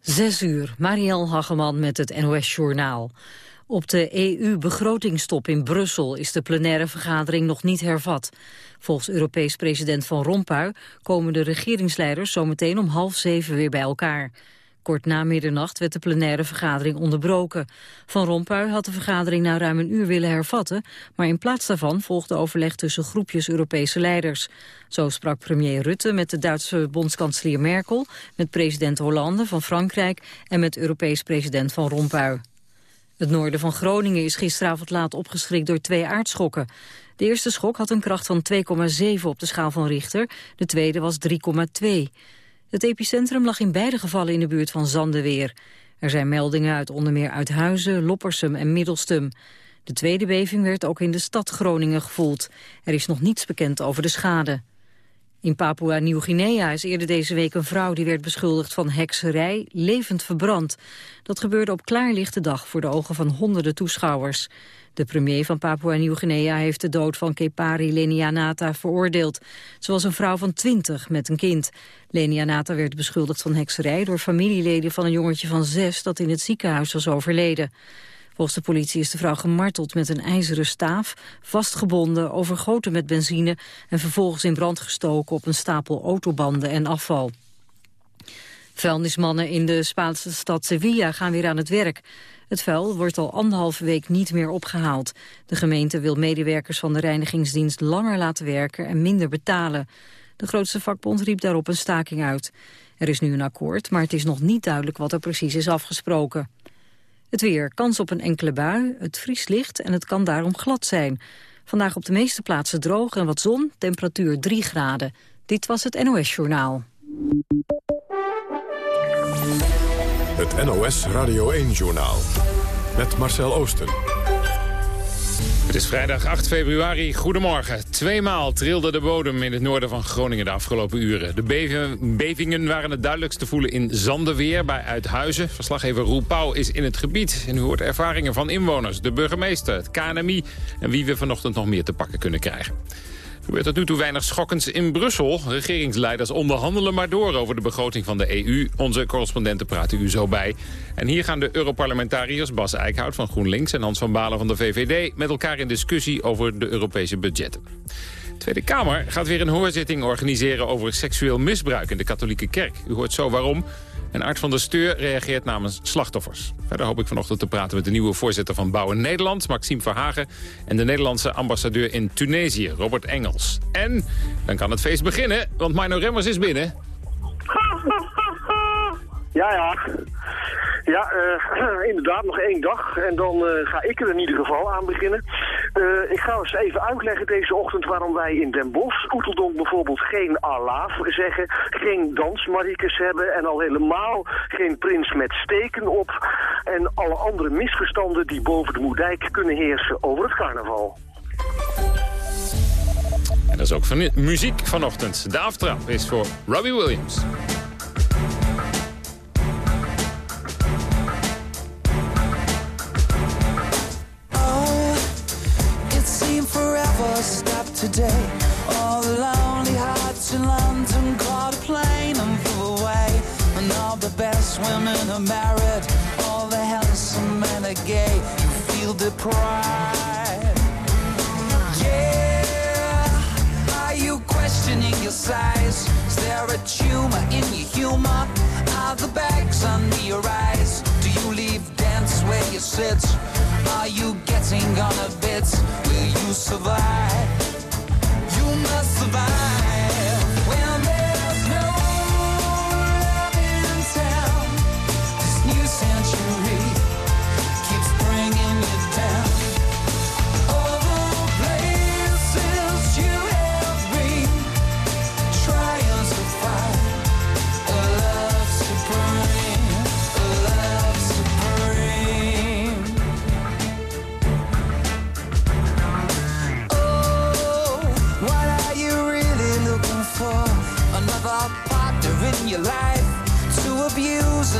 Zes uur, Marielle Hageman met het NOS Journaal. Op de EU-begrotingstop in Brussel is de plenaire vergadering nog niet hervat. Volgens Europees president Van Rompuy komen de regeringsleiders zometeen om half zeven weer bij elkaar. Kort na middernacht werd de plenaire vergadering onderbroken. Van Rompuy had de vergadering na ruim een uur willen hervatten... maar in plaats daarvan volgde overleg tussen groepjes Europese leiders. Zo sprak premier Rutte met de Duitse bondskanselier Merkel... met president Hollande van Frankrijk en met Europees president Van Rompuy. Het noorden van Groningen is gisteravond laat opgeschrikt door twee aardschokken. De eerste schok had een kracht van 2,7 op de schaal van Richter, de tweede was 3,2. Het epicentrum lag in beide gevallen in de buurt van Zandeweer. Er zijn meldingen uit onder meer Uithuizen, Loppersum en Middelstum. De tweede beving werd ook in de stad Groningen gevoeld. Er is nog niets bekend over de schade. In Papua-Nieuw-Guinea is eerder deze week een vrouw die werd beschuldigd van hekserij levend verbrand. Dat gebeurde op klaarlichte dag voor de ogen van honderden toeschouwers. De premier van Papua-Nieuw-Guinea heeft de dood van Kepari Lenianata veroordeeld. Ze was een vrouw van twintig met een kind. Lenianata werd beschuldigd van hekserij door familieleden van een jongetje van zes dat in het ziekenhuis was overleden. Volgens de politie is de vrouw gemarteld met een ijzeren staaf, vastgebonden, overgoten met benzine en vervolgens in brand gestoken op een stapel autobanden en afval. Vuilnismannen in de Spaanse stad Sevilla gaan weer aan het werk. Het vuil wordt al anderhalve week niet meer opgehaald. De gemeente wil medewerkers van de reinigingsdienst langer laten werken en minder betalen. De grootste vakbond riep daarop een staking uit. Er is nu een akkoord, maar het is nog niet duidelijk wat er precies is afgesproken. Het weer, kans op een enkele bui, het vriest licht en het kan daarom glad zijn. Vandaag op de meeste plaatsen droog en wat zon, temperatuur 3 graden. Dit was het NOS Journaal. Het NOS Radio 1-journaal. Met Marcel Oosten. Het is vrijdag 8 februari. Goedemorgen. Tweemaal trilde de bodem in het noorden van Groningen de afgelopen uren. De bevingen waren het duidelijkst te voelen in Zandeweer bij Uithuizen. Verslaggever Roel is in het gebied. En u hoort ervaringen van inwoners, de burgemeester, het KNMI... en wie we vanochtend nog meer te pakken kunnen krijgen. Gebeurt tot nu toe weinig schokkends in Brussel. Regeringsleiders onderhandelen maar door over de begroting van de EU. Onze correspondenten praten u zo bij. En hier gaan de Europarlementariërs Bas Eickhout van GroenLinks... en Hans van Balen van de VVD met elkaar in discussie over de Europese budgetten. De Tweede Kamer gaat weer een hoorzitting organiseren over seksueel misbruik in de katholieke kerk. U hoort zo waarom. En Art van der Steur reageert namens slachtoffers. Verder hoop ik vanochtend te praten met de nieuwe voorzitter van Bouwen Nederland, Maxime Verhagen. En de Nederlandse ambassadeur in Tunesië, Robert Engels. En dan kan het feest beginnen, want Mino Remmers is binnen. Ja, ja. Ja, uh, inderdaad, nog één dag. En dan uh, ga ik er in ieder geval aan beginnen. Uh, ik ga eens even uitleggen deze ochtend waarom wij in Den Bosch, Oeteldonk bijvoorbeeld, geen alaaf zeggen, geen dansmariekes hebben en al helemaal geen prins met steken op. En alle andere misverstanden die boven de Moerdijk kunnen heersen over het carnaval. En dat is ook van muziek vanochtend. De aftrap is voor Robbie Williams. Today. All the lonely hearts in London caught a plane and flew away. And all the best women are married. All the handsome men are gay. You feel deprived. Yeah. Are you questioning your size? Is there a tumor in your humor? Are the bags under your eyes? Do you leave dance where you sit? Are you getting on a bit? Will you survive? Survive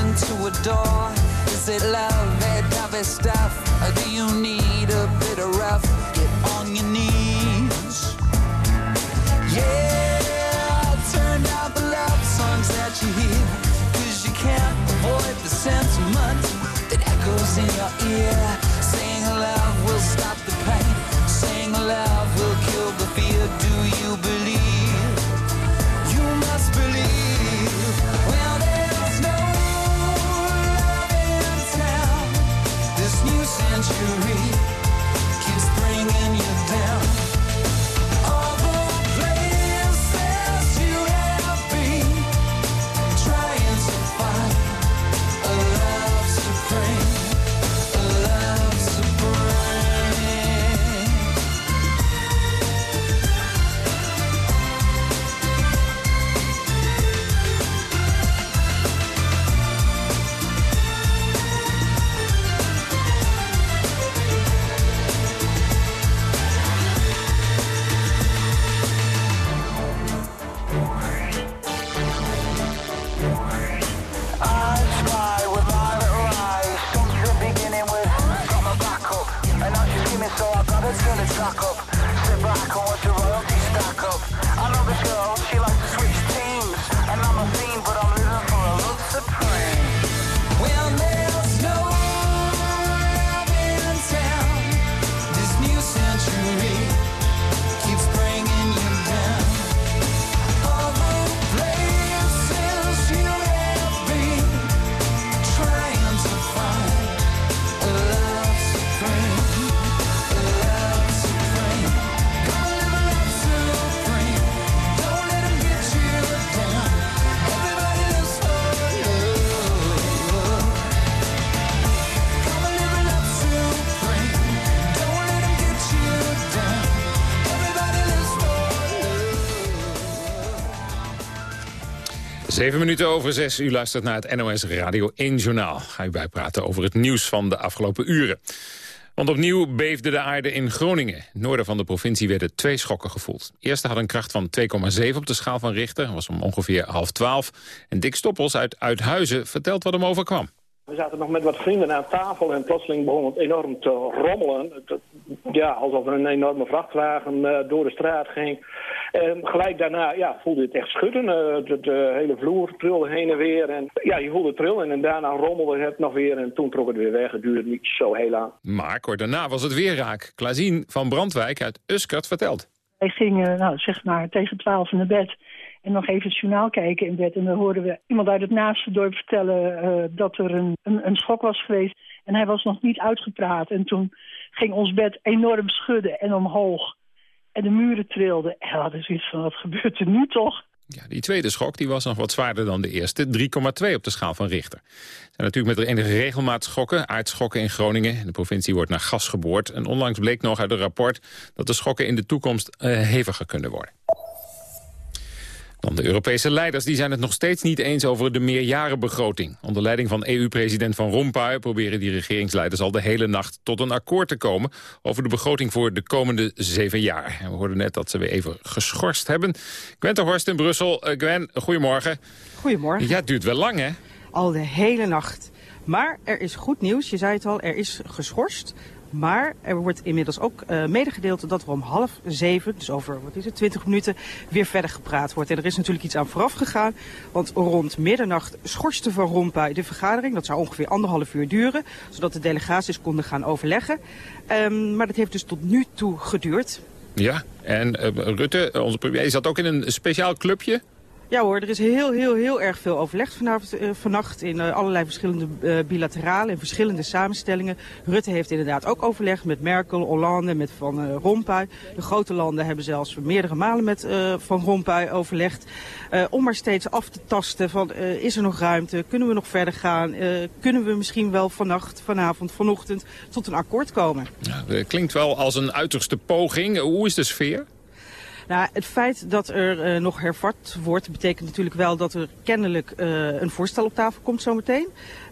something to adore? Is it love, it heavy stuff? Or do you need a bit of rough? Get on your knees. Yeah, turn out the love songs that you hear. Cause you can't avoid the sentiment that echoes in your ear. Zeven minuten over zes. U luistert naar het NOS Radio 1 Journaal. Ga u bijpraten over het nieuws van de afgelopen uren. Want opnieuw beefde de aarde in Groningen. Noorden van de provincie werden twee schokken gevoeld. De eerste had een kracht van 2,7 op de schaal van Richter. Dat was om ongeveer half twaalf. En Dick Stoppels uit Uithuizen vertelt wat hem overkwam. We zaten nog met wat vrienden aan tafel en plotseling begon het enorm te rommelen. Het- Ja, alsof er een enorme vrachtwagen eh, door de straat ging. En gelijk daarna ja, voelde je het echt schudden. Eh, de, de hele vloer trilde heen en weer. En ja, je voelde het trillen en daarna rommelde het nog weer. En toen trok het weer weg. Het duurde niet zo heel lang. Maar kort daarna was het weer raak. Klazien van Brandwijk uit Uskert vertelt. Wij gingen, nou, zeg maar, tegen twaalf naar bed. En nog even het journaal kijken in bed. En dan hoorden we iemand uit het naaste dorp vertellen eh, dat er een, een, een schok was geweest. En hij was nog niet uitgepraat. En toen ging ons bed enorm schudden en omhoog. En de muren trilden. En we hadden zoiets van, wat gebeurt er nu toch? Ja, die tweede schok die was nog wat zwaarder dan de eerste. 3,2 op de schaal van Richter. Er zijn natuurlijk met enige regelmaat schokken. Aardschokken in Groningen. In de provincie wordt naar gas geboord. En onlangs bleek nog uit een rapport dat de schokken in de toekomst eh, heviger kunnen worden. Dan de Europese leiders die zijn het nog steeds niet eens over de meerjarenbegroting. Onder leiding van EU-president Van Rompuy proberen die regeringsleiders al de hele nacht tot een akkoord te komen over de begroting voor de komende zeven jaar. En we hoorden net dat ze weer even geschorst hebben. Gwen ter Horst in Brussel. Eh, Gwen, goedemorgen. Goedemorgen. Ja, het duurt wel lang hè? Al de hele nacht. Maar er is goed nieuws. Je zei het al, er is geschorst. Maar er wordt inmiddels ook uh, medegedeeld dat er om half zeven, dus over wat is het, 20 minuten, weer verder gepraat wordt. En er is natuurlijk iets aan vooraf gegaan. Want rond middernacht schorste Van Rompuy de vergadering. Dat zou ongeveer anderhalf uur duren, zodat de delegaties konden gaan overleggen. Um, maar dat heeft dus tot nu toe geduurd. Ja, en uh, Rutte, onze premier, zat ook in een speciaal clubje. Ja hoor, er is heel, heel, heel erg veel overlegd vanavond, uh, vannacht in uh, allerlei verschillende uh, bilaterale en verschillende samenstellingen. Rutte heeft inderdaad ook overlegd met Merkel, Hollande, met Van Rompuy. De grote landen hebben zelfs meerdere malen met Van Rompuy overlegd. om maar steeds af te tasten van is er nog ruimte, kunnen we nog verder gaan, kunnen we misschien wel vannacht, vanavond, vanochtend tot een akkoord komen. Ja, klinkt wel als een uiterste poging. Hoe is de sfeer? Nou, het feit dat er uh, nog hervat wordt, betekent natuurlijk wel dat er kennelijk uh, een voorstel op tafel komt zometeen.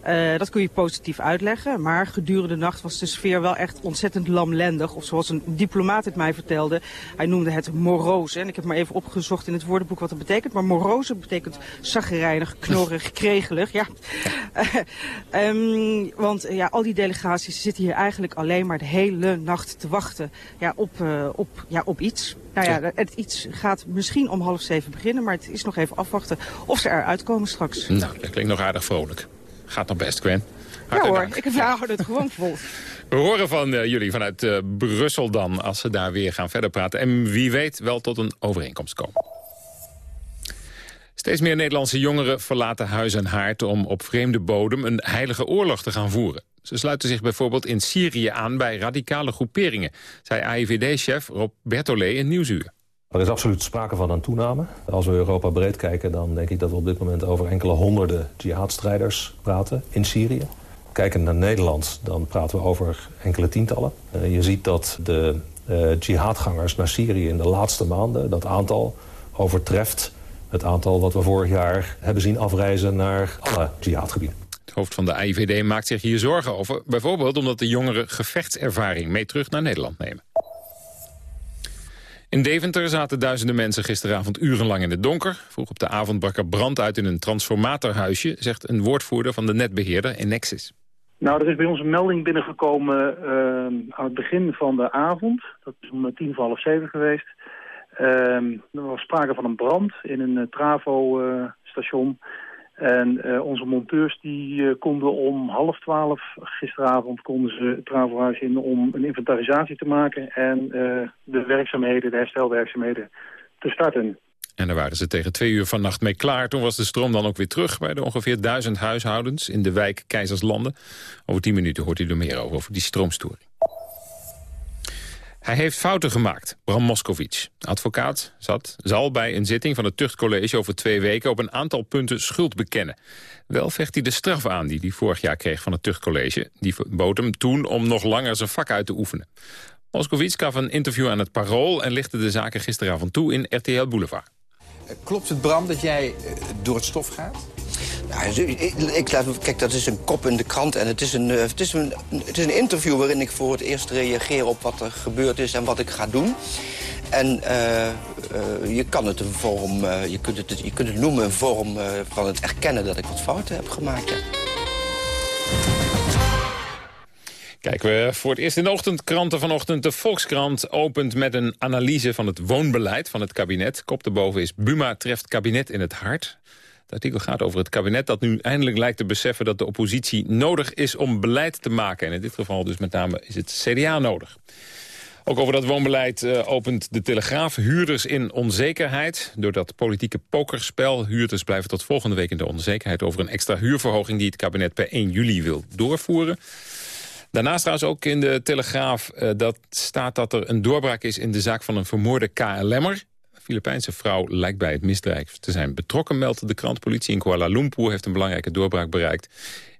Uh, dat kun je positief uitleggen, maar gedurende de nacht was de sfeer wel echt ontzettend lamlendig. Of zoals een diplomaat het mij vertelde, hij noemde het moroze. En ik heb maar even opgezocht in het woordenboek wat dat betekent. Maar moroze betekent zaggerijnig, knorrig, kregelig. Ja. um, want ja, al die delegaties zitten hier eigenlijk alleen maar de hele nacht te wachten ja, op, op, ja, op iets. Nou ja, het iets gaat misschien om half zeven beginnen, maar het is nog even afwachten of ze eruit komen straks. Nou, dat klinkt nog aardig vrolijk. Gaat nog best, Gwen. Ja hoor, dank. ik hou het gewoon vol. We horen van uh, jullie vanuit uh, Brussel dan, als ze daar weer gaan verder praten. En wie weet wel tot een overeenkomst komen. Steeds meer Nederlandse jongeren verlaten huis en haard... om op vreemde bodem een heilige oorlog te gaan voeren. Ze sluiten zich bijvoorbeeld in Syrië aan bij radicale groeperingen... zei AIVD-chef Rob Bertolet in Nieuwsuur. Er is absoluut sprake van een toename. Als we Europa breed kijken, dan denk ik dat we op dit moment over enkele honderden jihadstrijders praten in Syrië. Kijken naar Nederland, dan praten we over enkele tientallen. Uh, je ziet dat de uh, jihadgangers naar Syrië in de laatste maanden, dat aantal overtreft het aantal wat we vorig jaar hebben zien afreizen naar alle jihadgebieden. Hoofd van de AIVD maakt zich hier zorgen over. Bijvoorbeeld omdat de jongeren gevechtservaring mee terug naar Nederland nemen. In Deventer zaten duizenden mensen gisteravond urenlang in het donker. Vroeg op de avond brak er brand uit in een transformatorhuisje... zegt een woordvoerder van de netbeheerder Nexus. Nou, er is bij ons een melding binnengekomen uh, aan het begin van de avond. Dat is om tien voor half zeven geweest. Uh, er was sprake van een brand in een uh, Travo-station... En uh, onze monteurs die uh, konden om half twaalf gisteravond konden ze het Travohuis in om een inventarisatie te maken en uh, de werkzaamheden, de herstelwerkzaamheden te starten. En daar waren ze tegen twee uur vannacht mee klaar. Toen was de stroom dan ook weer terug bij de ongeveer duizend huishoudens in de wijk Keizerslanden. Over tien minuten hoort u er meer over, over die stroomstoring. Hij heeft fouten gemaakt, Bram Moskovic. Advocaat zat, zal bij een zitting van het tuchtcollege over twee weken... op een aantal punten schuld bekennen. Wel vecht hij de straf aan die hij vorig jaar kreeg van het tuchtcollege. Die verbood hem toen om nog langer zijn vak uit te oefenen. Moskovic gaf een interview aan het Parool... en lichtte de zaken gisteravond toe in RTL Boulevard. Klopt het, Bram, dat jij eh, door het stof gaat? Ik, kijk, dat is een kop in de krant en het is, een, eh, het, is een, het is een interview waarin ik voor het eerst reageer op wat er gebeurd is en wat ik ga doen. En uh, uh, je kan het een vorm, je, kunt het, je kunt het noemen een vorm van het erkennen dat ik wat fouten heb gemaakt. Ja. Kijken we voor het eerst in de ochtendkranten vanochtend. De Volkskrant opent met een analyse van het woonbeleid van het kabinet. Kop erboven is Buma treft kabinet in het hart. Het artikel gaat over het kabinet dat nu eindelijk lijkt te beseffen... dat de oppositie nodig is om beleid te maken. En in dit geval dus met name is het CDA nodig. Ook over dat woonbeleid uh, opent de Telegraaf huurders in onzekerheid. Door dat politieke pokerspel huurders blijven tot volgende week in de onzekerheid... over een extra huurverhoging die het kabinet per 1 juli wil doorvoeren. Daarnaast trouwens ook in de Telegraaf uh, dat staat dat er een doorbraak is... in de zaak van een vermoorde KLM'er. Filipijnse vrouw lijkt bij het misdrijf te zijn betrokken, meldt de krant. Politie in Kuala Lumpur heeft een belangrijke doorbraak bereikt...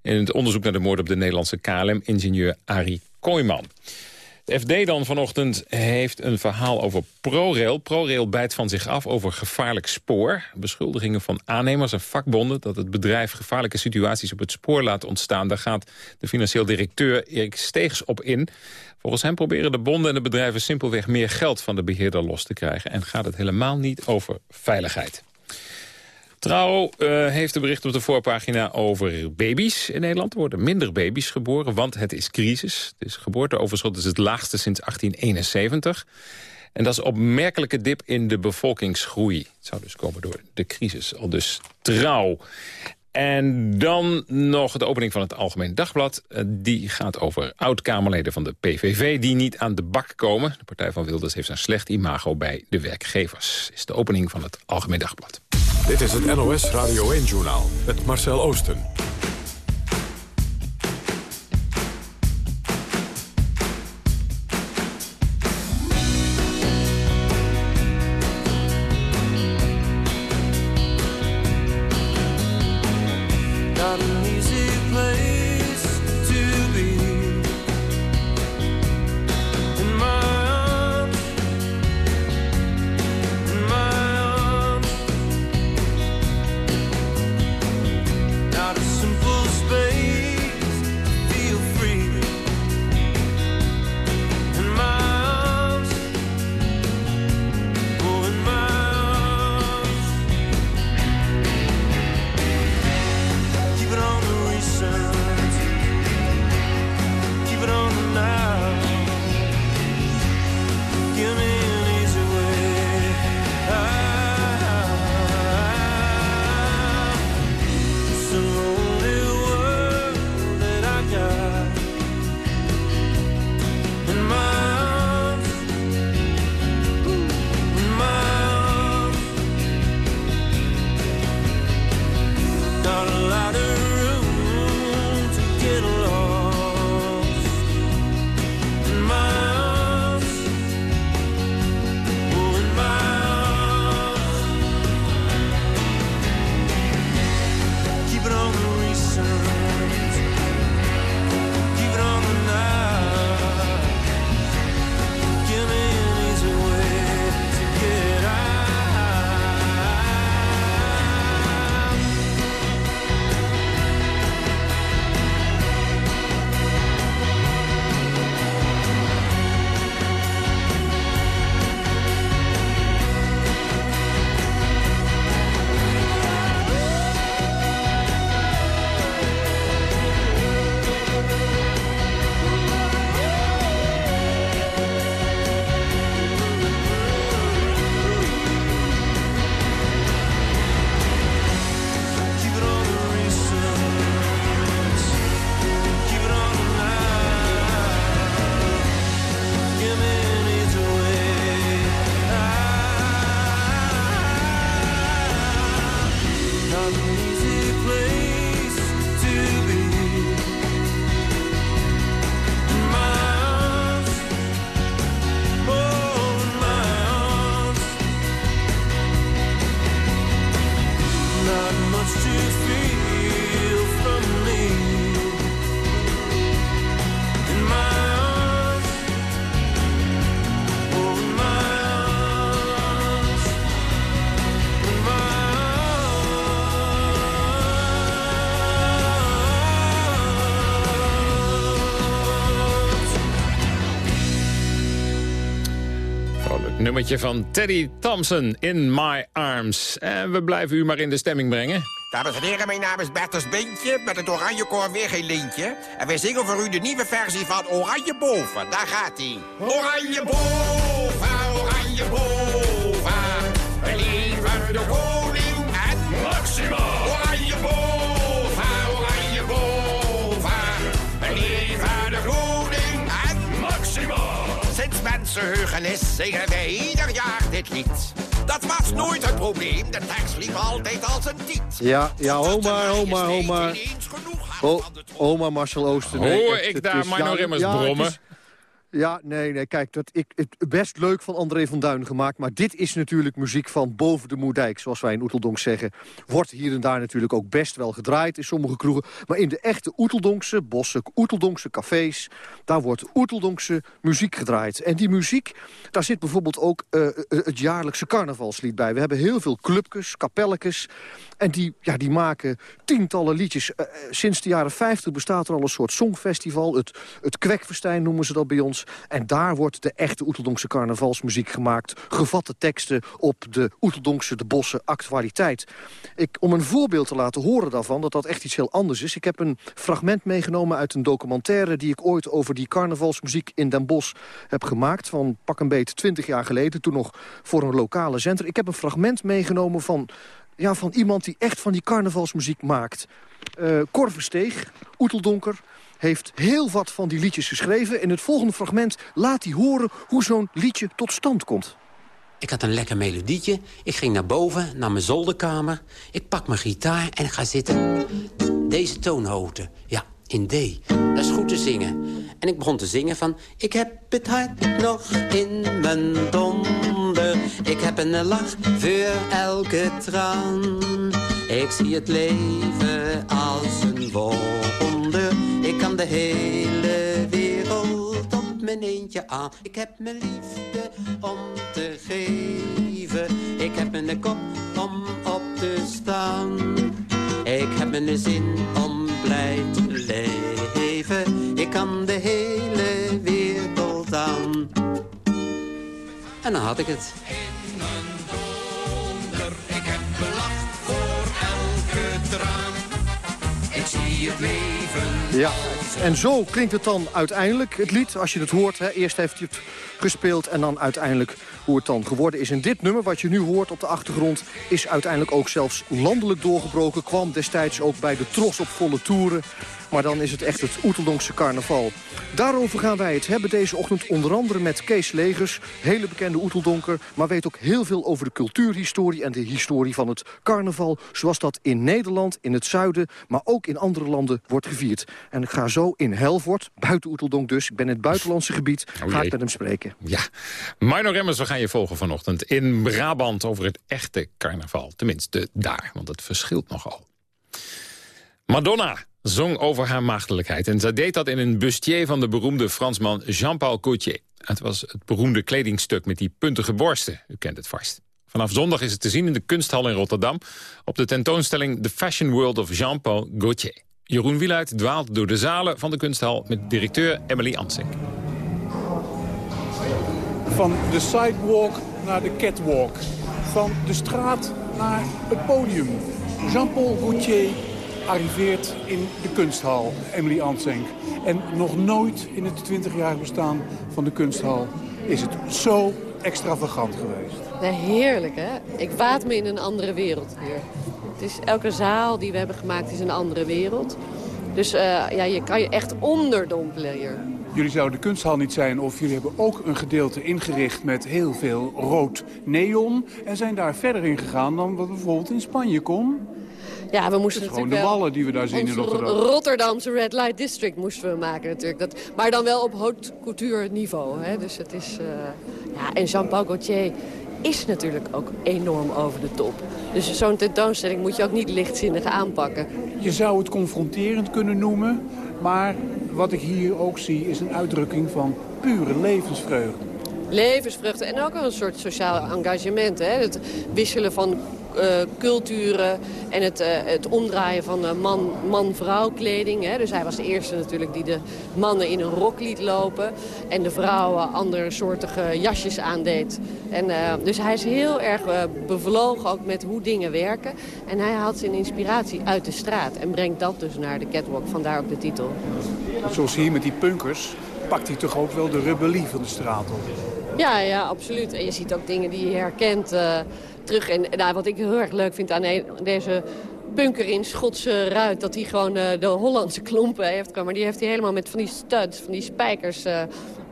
in het onderzoek naar de moord op de Nederlandse KLM-ingenieur Arie Kooijman. De FD dan vanochtend heeft een verhaal over ProRail. ProRail bijt van zich af over gevaarlijk spoor. Beschuldigingen van aannemers en vakbonden... dat het bedrijf gevaarlijke situaties op het spoor laat ontstaan. Daar gaat de financieel directeur Erik Steegs op in. Volgens hem proberen de bonden en de bedrijven simpelweg meer geld van de beheerder los te krijgen. En gaat het helemaal niet over veiligheid. Trouw uh, heeft een bericht op de voorpagina over baby's in Nederland. Er worden minder baby's geboren, want het is crisis. Dus geboorteoverschot is het laagste sinds 1871. En dat is opmerkelijke dip in de bevolkingsgroei. Het zou dus komen door de crisis, al dus trouw. En dan nog de opening van het Algemeen Dagblad. Eh, die gaat over oud-Kamerleden van de PVV die niet aan de bak komen. De partij van Wilders heeft een slecht imago bij de werkgevers. Is de opening van het Algemeen Dagblad. Dit is het NOS Radio 1-journaal met Marcel Oosten. Nummertje van Teddy Thompson, In My Arms. En we blijven u maar in de stemming brengen. Dames en heren, mijn naam is Bertus Bintje met het Oranje Koor weer geen lintje. En wij zingen voor u de nieuwe versie van Oranje Boven. Daar gaat hij. Oranje Boven, Oranje Boven. Sinds mensenheugenis zingen wij ieder jaar dit lied. Dat was nooit het probleem, de tekst liep altijd als een tiet. Ja, ja, oma, oma, oma. Oh, oma Marcel Ooster. nee, Hoor ik daar Marno het brommen? Ja, nee, nee, kijk, dat, ik, het, best leuk van André van Duin gemaakt... maar dit is natuurlijk muziek van boven de moerdijk, zoals wij in Oeteldonk zeggen. Wordt hier en daar natuurlijk ook best wel gedraaid in sommige kroegen. Maar in de echte Oeteldonkse, bossen, Oeteldonkse cafés... daar wordt Oeteldonkse muziek gedraaid. En die muziek, daar zit bijvoorbeeld ook eh, eh, het jaarlijkse carnavalslied bij. We hebben heel veel clubjes, kapelletjes... En die, ja, die maken tientallen liedjes. Eh, sinds de jaren 50 bestaat er al een soort songfestival. Het, het Kwekfestijn noemen ze dat bij ons. En daar wordt de echte Oeteldonkse carnavalsmuziek gemaakt. Gevatte teksten op de Oeteldonkse, de bossen, actualiteit. Ik, om een voorbeeld te laten horen daarvan, dat dat echt iets heel anders is. Ik heb een fragment meegenomen uit een documentaire... die ik ooit over die carnavalsmuziek in Den Bosch heb gemaakt. Van pak een beet 20 jaar geleden, toen nog voor een lokale zender. Ik heb een fragment meegenomen van ja, van iemand die echt van die carnavalsmuziek maakt. Versteeg, Oeteldonker, heeft heel wat van die liedjes geschreven. In het volgende fragment laat hij horen hoe zo'n liedje tot stand komt. Ik had een lekker melodietje. Ik ging naar boven, naar mijn zolderkamer. Ik pak mijn gitaar en ga zitten. Deze toonhoogte, ja, in D. Dat is goed te zingen. En ik begon te zingen van... Ik heb het hart nog in mijn donder. Ik heb een lach voor elke traan. Ik zie het leven als een wonder. Ik kan de hele wereld op mijn eentje aan. Ik heb mijn liefde om te geven. Ik heb een kop om op te staan. Ik heb een zin om leven. Ik kan de hele wereld aan. En dan had ik het. Ik heb een lach voor elke traan. Ik zie het leven. Ja, en zo klinkt het dan uiteindelijk, het lied, als je het hoort. Hè. Eerst heeft hij het gespeeld en dan uiteindelijk hoe het dan geworden is. En dit nummer, wat je nu hoort op de achtergrond... is uiteindelijk ook zelfs landelijk doorgebroken. Kwam destijds ook bij de Tros op volle toeren. Maar dan is het echt het Oeteldonkse carnaval. Daarover gaan wij het hebben deze ochtend onder andere met Kees Legers. Hele bekende Oeteldonker, maar weet ook heel veel over de cultuurhistorie... en de historie van het carnaval, zoals dat in Nederland, in het zuiden... maar ook in andere landen wordt gevierd. En ik ga zo in Helvoort, buiten Oeteldonk dus... ik ben in het buitenlandse gebied, Oh ga ik met hem spreken. Ja, Mino Remmers, we gaan je volgen vanochtend in Brabant over het echte carnaval. Tenminste, daar, want het verschilt nogal. Madonna zong over haar maagdelijkheid. En zij deed dat in een bustier van de beroemde Fransman Jean-Paul Gaultier. Het was het beroemde kledingstuk met die puntige borsten. U kent het vast. Vanaf zondag is het te zien in de kunsthal in Rotterdam... op de tentoonstelling The Fashion World of Jean-Paul Gaultier. Jeroen Wieluid dwaalt door de zalen van de kunsthal... met directeur Emily Ansink. Van de sidewalk naar de catwalk. Van de straat naar het podium. Jean-Paul Gaultier arriveert in de kunsthal, Emily Ansenk. En nog nooit in het 20-jarig bestaan van de kunsthal is het zo extravagant geweest. Nee, heerlijk hè. Ik waad me in een andere wereld hier. Het is, elke zaal die we hebben gemaakt is een andere wereld. Dus eh, ja, je kan je echt onderdompelen hier. Jullie zouden de kunsthal niet zijn of jullie hebben ook een gedeelte ingericht met heel veel rood neon. En zijn daar verder in gegaan dan wat bijvoorbeeld in Spanje kon. Ja, we moesten gewoon de wallen die we daar zien in Rotterdam. Ro- Rotterdamse Red Light District moesten we maken natuurlijk. Dat, maar dan wel op haute couture niveau. Hè? Dus het is, eh, ja, en Jean-Paul Gaultier is natuurlijk ook enorm over de top. Dus zo'n tentoonstelling moet je ook niet lichtzinnig aanpakken. Je zou het confronterend kunnen noemen, maar wat ik hier ook zie is een uitdrukking van pure levensvreugde. Levensvruchten en ook een soort sociaal engagement. Hè? Het wisselen van eh, culturen en het, eh, het omdraaien van uh, man-vrouw kleding. Hè. Dus hij was de eerste natuurlijk die de mannen in een rok liet lopen. En de vrouwen andere soortige jasjes aandeed. En, dus hij is heel erg bevlogen ook met hoe dingen werken. En hij haalt zijn inspiratie uit de straat. En brengt dat dus naar de catwalk, vandaar ook de titel. Zoals hier met die punkers pakt hij toch ook wel de rebellie van de straat op. Ja, ja, absoluut. En je ziet ook dingen die je herkent terug. En nou, wat ik heel erg leuk vind aan deze punker in Schotse ruit... dat hij gewoon uh, de Hollandse klompen heeft. Maar die heeft hij helemaal met van die studs, van die spijkers uh,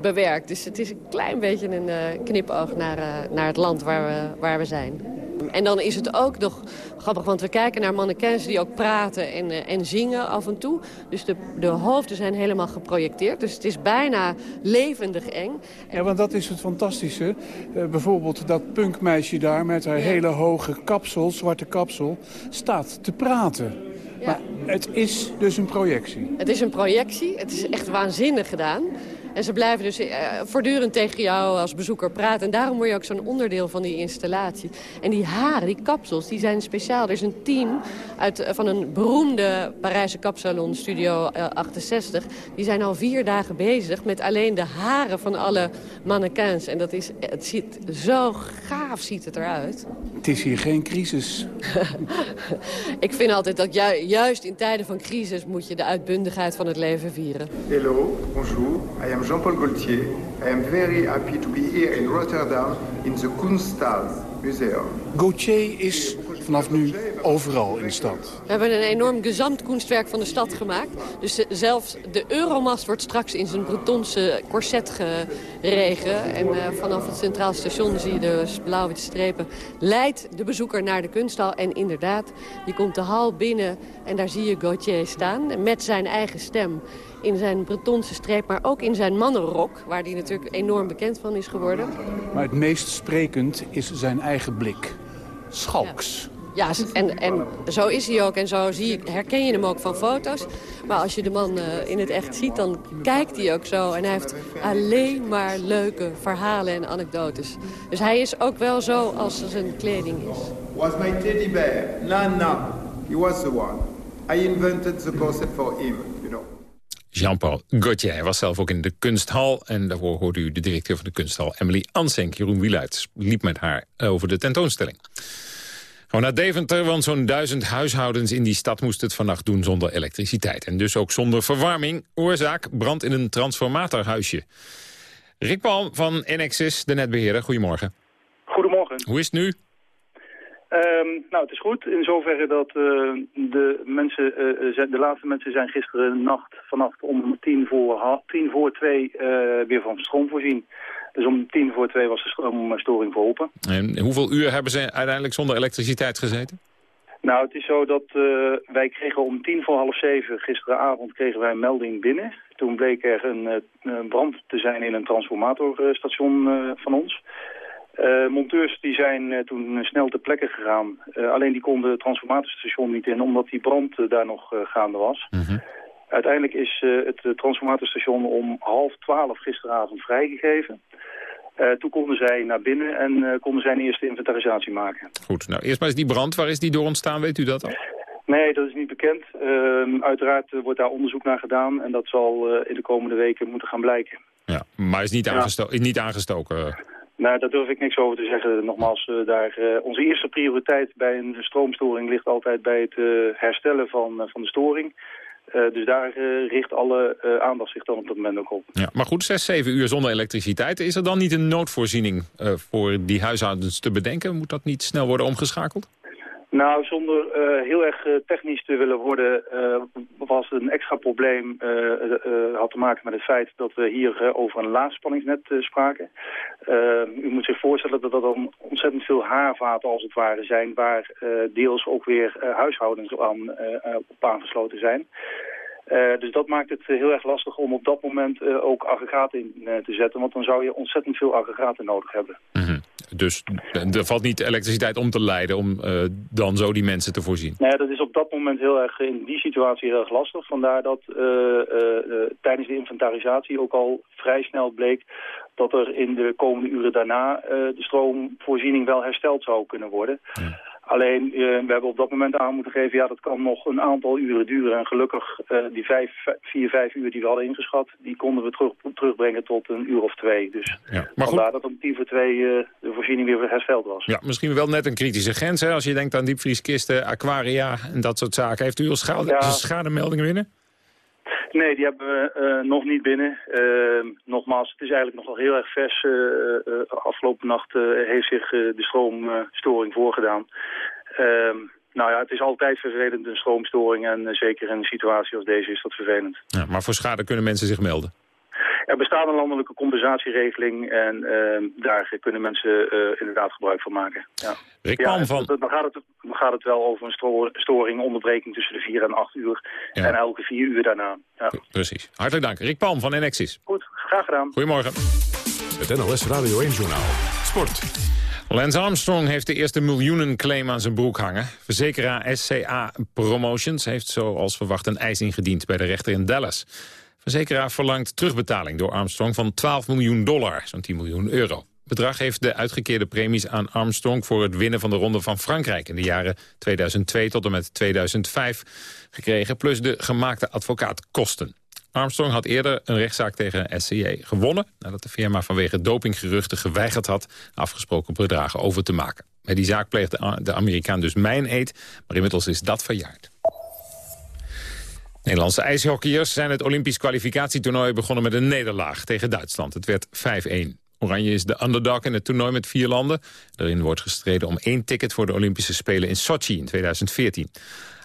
bewerkt. Dus het is een klein beetje een knipoog naar, naar het land waar we, waar we zijn. En dan is het ook nog grappig, want we kijken naar mannequins die ook praten en, uh, en zingen af en toe. Dus de, de hoofden zijn helemaal geprojecteerd. Dus het is bijna levendig eng. Ja, want dat is het fantastische. Uh, bijvoorbeeld dat punkmeisje daar met haar hele hoge kapsel, zwarte kapsel, staat te praten. Ja. Maar het is dus een projectie. Het is een projectie. Het is echt waanzinnig gedaan. En ze blijven dus uh, voortdurend tegen jou als bezoeker praten. En daarom word je ook zo'n onderdeel van die installatie. En die haren, die kapsels, die zijn speciaal. Er is een team uit, uh, van een beroemde Parijse kapsalon, Studio uh, 68. Die zijn al vier dagen bezig met alleen de haren van alle mannequins. En dat is, het ziet zo gaaf ziet het eruit. Het is hier geen crisis. Ik vind altijd dat ju juist in tijden van crisis moet je de uitbundigheid van het leven vieren. Hello, bonjour. I am Jean-Paul Gaultier. I am very happy to be here in Rotterdam in the Kunsthal Museum. Gaultier is vanaf nu overal in de stad. We hebben een enorm gezamtkunstwerk van de stad gemaakt. Dus zelfs de Euromast wordt straks in zijn Bretonse corset geregen. En uh, vanaf het Centraal Station zie je de blauwe strepen. Leidt de bezoeker naar de kunsthal. En inderdaad, je komt de hal binnen en daar zie je Gaultier staan. Met zijn eigen stem in zijn Bretonse streep, maar ook in zijn mannenrok... waar hij natuurlijk enorm bekend van is geworden. Maar het meest sprekend is zijn eigen blik. Schalks. Ja, en, en zo is hij ook. En zo zie je, herken je hem ook van foto's. Maar als je de man uh, in het echt ziet, dan kijkt hij ook zo. En hij heeft alleen maar leuke verhalen en anekdotes. Dus hij is ook wel zo als zijn kleding is. Was my teddy bear? No, no. He was the one. I invented the concept for him, you know. Jean-Paul Gaultier hij was zelf ook in de kunsthal. En daarvoor hoorde u de directeur van de kunsthal, Emily Ansenk. Jeroen Wieluid liep met haar over de tentoonstelling. Gewoon naar Deventer, want zo'n duizend huishoudens in die stad moesten het vannacht doen zonder elektriciteit. En dus ook zonder verwarming. Oorzaak brand in een transformatorhuisje. Rick Palm van Enexis, de netbeheerder. Goedemorgen. Goedemorgen. Hoe is het nu? Um, nou, het is goed in zoverre dat uh, de, mensen, uh, de laatste mensen zijn gisteren nacht vannacht om tien voor, tien voor twee uh, weer van stroom voorzien. Dus om tien voor twee was de stroomstoring verholpen. En hoeveel uur hebben ze uiteindelijk zonder elektriciteit gezeten? Nou, het is zo dat uh, wij kregen om tien voor half zeven gisteravond kregen wij een melding binnen. Toen bleek er een, een brand te zijn in een transformatorstation uh, van ons. Uh, monteurs die zijn toen snel ter plekke gegaan. Alleen die konden het transformatorstation niet in, omdat die brand daar nog gaande was. -hmm. Uiteindelijk is het transformatorstation om half twaalf gisteravond vrijgegeven. toen konden zij naar binnen en konden zij een eerste inventarisatie maken. Goed, nou eerst maar eens die brand. Waar is die door ontstaan, weet u dat al? Nee, dat is niet bekend. Ehm, uiteraard wordt daar onderzoek naar gedaan en dat zal in de komende weken moeten gaan blijken. Ja, maar is niet, aangesto ja. niet aangestoken? Nou, daar durf ik niks over te zeggen. Nogmaals, uh, daar, onze eerste prioriteit bij een stroomstoring ligt altijd bij het herstellen van, van de storing. Dus daar richt alle aandacht zich dan op dat moment ook op. Ja, maar goed, 6, 7 uur zonder elektriciteit. Is er dan niet een noodvoorziening voor die huishoudens te bedenken? Moet dat niet snel worden omgeschakeld? Nou, zonder uh, heel erg uh, technisch te willen worden, uh, was een extra probleem, had te maken met het feit dat we hier over een laagspanningsnet spraken. u moet zich voorstellen dat er dan ontzettend veel haarvaten als het ware zijn, waar deels ook weer huishoudens aan, op aangesloten zijn. Uh, dus dat maakt het heel erg lastig om op dat moment uh, ook aggregaten in uh, te zetten. Want dan zou je ontzettend veel aggregaten nodig hebben. -hmm. Dus er valt niet elektriciteit om te leiden om dan zo die mensen te voorzien? Nee, dat is op dat moment heel erg in die situatie heel erg lastig. Vandaar dat tijdens de inventarisatie ook al vrij snel bleek dat er in de komende uren daarna de stroomvoorziening wel hersteld zou kunnen worden. Ja. Alleen, eh, we hebben op dat moment aan moeten geven, ja, dat kan nog een aantal uren duren. En gelukkig, uh, die vijf, vier, vijf uur die we hadden ingeschat, die konden we terug, terugbrengen tot een uur of twee. Dus ja, maar vandaar dat om tien voor twee uh, de voorziening weer hersteld was. Ja, misschien wel net een kritische grens, hè? Als je denkt aan diepvrieskisten, aquaria en dat soort zaken. Heeft u al schade, ja. schademeldingen binnen? Nee, die hebben we uh, nog niet binnen. Uh, nogmaals, het is eigenlijk nog wel heel erg vers. Uh, afgelopen nacht heeft zich de stroomstoring voorgedaan. Ehm, nou ja, het is altijd vervelend, een stroomstoring. En zeker in een situatie als deze is dat vervelend. Ja, maar voor schade kunnen mensen zich melden? Er bestaat een landelijke compensatieregeling en uh, daar kunnen mensen uh, inderdaad gebruik van maken. Ja. Rick Palm ja, van... Dan gaat, het, dan gaat het wel over een storing, onderbreking tussen de 4 en 8 uur ja. en elke 4 uur daarna. Ja. Precies. Hartelijk dank. Rick Palm van Enexis. Goed, graag gedaan. Goedemorgen. Het NOS Radio 1 Journaal. Sport. Lance Armstrong heeft de eerste miljoenenclaim aan zijn broek hangen. Verzekeraar SCA Promotions heeft zoals verwacht een eis ingediend bij de rechter in Dallas. Verzekeraar verlangt terugbetaling door Armstrong van 12 miljoen dollar, zo'n 10 miljoen euro. Het bedrag heeft de uitgekeerde premies aan Armstrong voor het winnen van de Ronde van Frankrijk in de jaren 2002 tot en met 2005 gekregen, plus de gemaakte advocaatkosten. Armstrong had eerder een rechtszaak tegen SCA gewonnen... nadat de firma vanwege dopinggeruchten geweigerd had... afgesproken bedragen over te maken. Bij die zaak pleegde de Amerikaan dus mijn eet, maar inmiddels is dat verjaard. Nederlandse ijshockeyers zijn het Olympisch kwalificatietoernooi begonnen met een nederlaag tegen Duitsland. Het werd 5-1. Oranje is de underdog in het toernooi met vier landen. Erin wordt gestreden om één ticket voor de Olympische Spelen in Sochi in 2014.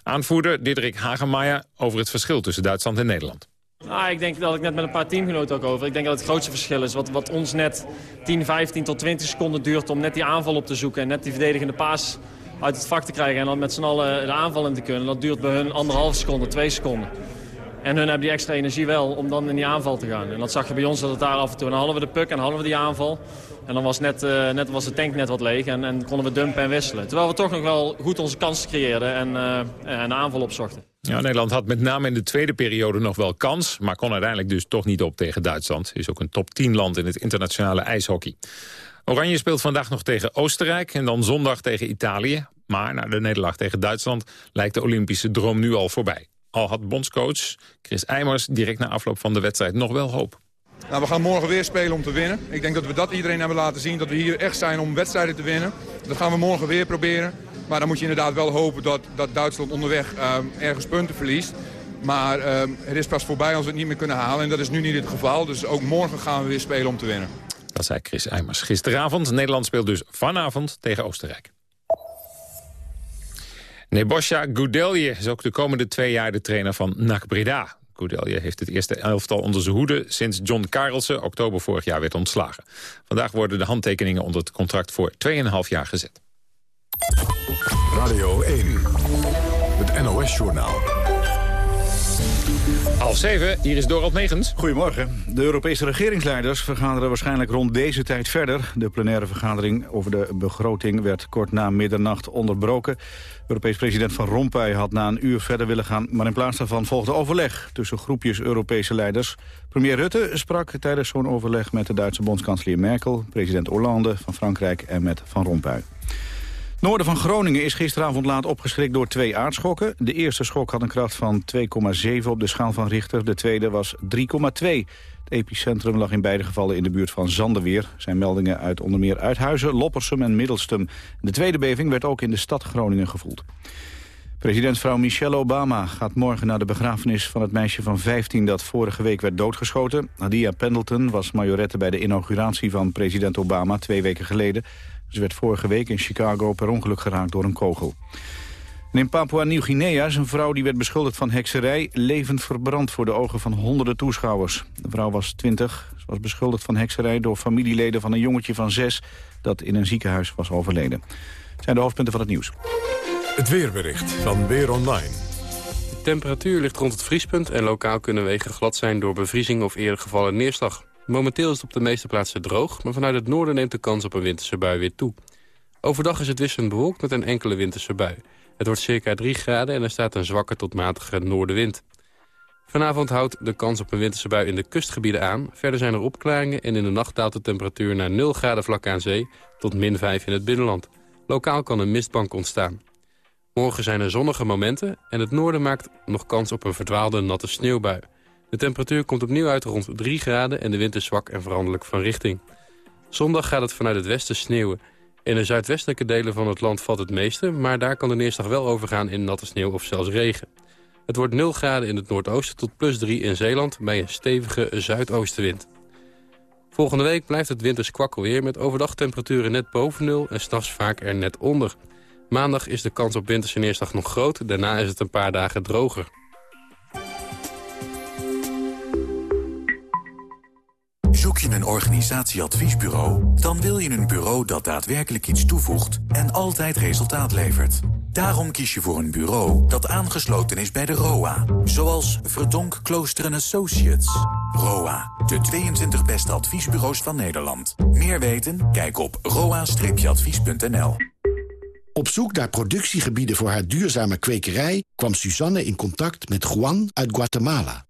Aanvoerder Diederik Hagemeyer over het verschil tussen Duitsland en Nederland. Nou, ik denk dat ik net met een paar teamgenoten ook over. Ik denk dat het grootste verschil is. Wat, wat ons net 10, 15 tot 20 seconden duurt om net die aanval op te zoeken... en net die verdedigende paas uit het vak te krijgen en dan met z'n allen de aanval in te kunnen. Dat duurt bij hun anderhalve seconde, twee seconden. En hun hebben die extra energie wel om dan in die aanval te gaan. En dat zag je bij ons dat het daar af en toe. En dan hadden we de puck en hadden we die aanval. En dan was, net, uh, net was de tank net wat leeg en, en konden we dumpen en wisselen. Terwijl we toch nog wel goed onze kansen creëerden en, uh, aanval opzochten. Ja, Nederland had met name in de tweede periode nog wel kans... maar kon uiteindelijk dus toch niet op tegen Duitsland. Is ook een top 10 land in het internationale ijshockey. Oranje speelt vandaag nog tegen Oostenrijk en dan zondag tegen Italië. Maar na de nederlaag tegen Duitsland lijkt de Olympische droom nu al voorbij. Al had bondscoach Chris Eimers direct na afloop van de wedstrijd nog wel hoop. Nou, we gaan morgen weer spelen om te winnen. Ik denk dat we dat iedereen hebben laten zien, dat we hier echt zijn om wedstrijden te winnen. Dat gaan we morgen weer proberen. Maar dan moet je inderdaad wel hopen dat, dat Duitsland onderweg uh, ergens punten verliest. Maar het is pas voorbij als we het niet meer kunnen halen. En dat is nu niet het geval. Dus ook morgen gaan we weer spelen om te winnen. Dat zei Chris Eimers gisteravond. Nederland speelt dus vanavond tegen Oostenrijk. Nebosja Goudelje is ook de komende twee jaar de trainer van NAC Breda. Goudelje heeft het eerste elftal onder zijn hoede sinds John Karelsen oktober vorig jaar werd ontslagen. Vandaag worden de handtekeningen onder het contract voor 2,5 jaar gezet. Radio 1, het NOS-journaal. Half zeven, hier is Dorald Megens. Goedemorgen. De Europese regeringsleiders vergaderen waarschijnlijk rond deze tijd verder. De plenaire vergadering over de begroting werd kort na middernacht onderbroken. Europees president Van Rompuy had na een uur verder willen gaan... maar in plaats daarvan volgde overleg tussen groepjes Europese leiders. Premier Rutte sprak tijdens zo'n overleg met de Duitse bondskanselier Merkel... president Hollande van Frankrijk en met Van Rompuy noorden van Groningen is gisteravond laat opgeschrikt door twee aardschokken. De eerste schok had een kracht van 2,7 op de schaal van Richter. De tweede was 3,2. Het epicentrum lag in beide gevallen in de buurt van Zandeweer. Er zijn meldingen uit onder meer Uithuizen, Loppersum en Middelstum. De tweede beving werd ook in de stad Groningen gevoeld. Presidentvrouw Michelle Obama gaat morgen naar de begrafenis van het meisje van 15 dat vorige week werd doodgeschoten. Nadia Pendleton was majorette bij de inauguratie van president Obama twee weken geleden. Ze werd vorige week in Chicago per ongeluk geraakt door een kogel. En in Papua-Nieuw-Guinea is een vrouw die werd beschuldigd van hekserij... levend verbrand voor de ogen van honderden toeschouwers. De vrouw was 20. Ze was beschuldigd van hekserij door familieleden van een jongetje van 6... dat in een ziekenhuis was overleden. Het zijn de hoofdpunten van het nieuws. Het weerbericht van Weer Online. De temperatuur ligt rond het vriespunt... en lokaal kunnen wegen glad zijn door bevriezing of eerder gevallen neerslag. Momenteel is het op de meeste plaatsen droog, maar vanuit het noorden neemt de kans op een winterse bui weer toe. Overdag is het wisselend bewolkt met een enkele winterse bui. Het wordt circa 3 graden en er staat een zwakke tot matige noordenwind. Vanavond houdt de kans op een winterse bui in de kustgebieden aan. Verder zijn er opklaringen en in de nacht daalt de temperatuur naar 0 graden vlak aan zee... tot min 5 in het binnenland. Lokaal kan een mistbank ontstaan. Morgen zijn er zonnige momenten en het noorden maakt nog kans op een verdwaalde natte sneeuwbui. De temperatuur komt opnieuw uit rond 3 graden en de wind is zwak en veranderlijk van richting. Zondag gaat het vanuit het westen sneeuwen. In de zuidwestelijke delen van het land valt het meeste... maar daar kan de neerslag wel overgaan in natte sneeuw of zelfs regen. Het wordt 0 graden in het noordoosten tot plus 3 in Zeeland... bij een stevige zuidoostenwind. Volgende week blijft het winters kwakkelweer... met overdag temperaturen net boven nul en s'nachts vaak er net onder. Maandag is de kans op winterse neerslag nog groot. Daarna is het een paar dagen droger. Zoek je een organisatieadviesbureau? Dan wil je een bureau dat daadwerkelijk iets toevoegt en altijd resultaat levert. Daarom kies je voor een bureau dat aangesloten is bij de ROA. Zoals Verdonk Klooster Associates. ROA, de 22 beste adviesbureaus van Nederland. Meer weten? Kijk op roa-advies.nl. Op zoek naar productiegebieden voor haar duurzame kwekerij... kwam Suzanne in contact met Juan uit Guatemala.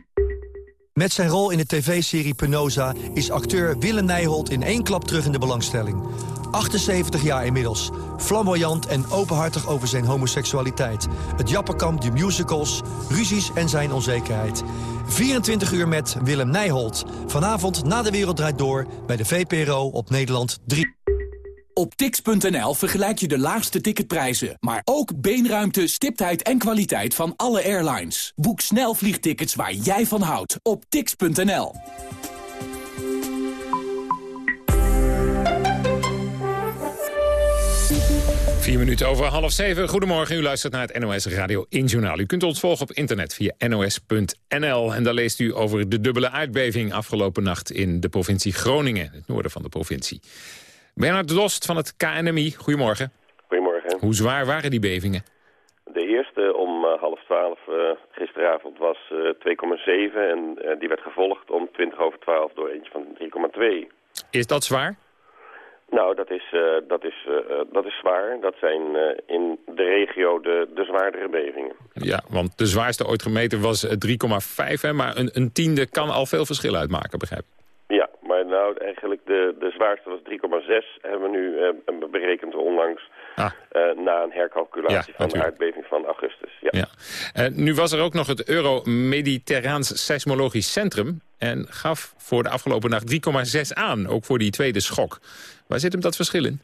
Met zijn rol in de tv-serie Penosa is acteur Willem Nijholt in één klap terug in de belangstelling. 78 jaar inmiddels, flamboyant en openhartig over zijn homoseksualiteit. Het Jappenkamp, de musicals, ruzies en zijn onzekerheid. 24 uur met Willem Nijholt. Vanavond na de Wereld Draait Door bij de VPRO op Nederland 3. Op tix.nl vergelijk je de laagste ticketprijzen, maar ook beenruimte, stiptheid en kwaliteit van alle airlines. Boek snel vliegtickets waar jij van houdt op tix.nl. Vier minuten over half zeven. Goedemorgen, u luistert naar het NOS Radio 1 Journaal. U kunt ons volgen op internet via nos.nl. En daar leest u over de dubbele aardbeving afgelopen nacht in de provincie Groningen, het noorden van de provincie. Bernard Dost van het KNMI, goedemorgen. Goedemorgen. Hoe zwaar waren die bevingen? De eerste om uh, half twaalf uh, gisteravond was uh, 2,7 en die werd gevolgd om 20 over 12 door eentje van 3,2. Is dat zwaar? Nou, dat is, dat is, dat is zwaar. Dat zijn in de regio de, de zwaardere bevingen. Ja, want de zwaarste ooit gemeten was 3,5, maar een, een tiende kan al veel verschil uitmaken, begrijp ik. Nou eigenlijk de, de zwaarste was 3,6 hebben we nu uh, berekend onlangs ah. uh, na een hercalculatie ja, van de aardbeving van augustus. Ja. ja. Uh, nu was er ook nog het Euro-Mediterraans Seismologisch Centrum en gaf voor de afgelopen nacht 3,6 aan, ook voor die tweede schok. Waar zit hem dat verschil in?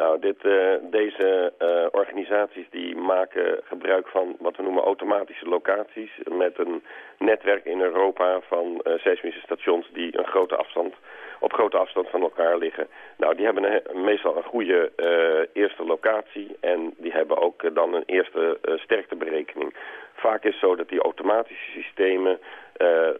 Nou, dit, uh, deze uh, organisaties die maken gebruik van wat we noemen automatische locaties... met een netwerk in Europa van uh, seismische stations die een grote afstand, op grote afstand van elkaar liggen. Nou, die hebben een, meestal een goede eerste locatie en die hebben ook dan een eerste sterkteberekening. Vaak is het zo dat die automatische systemen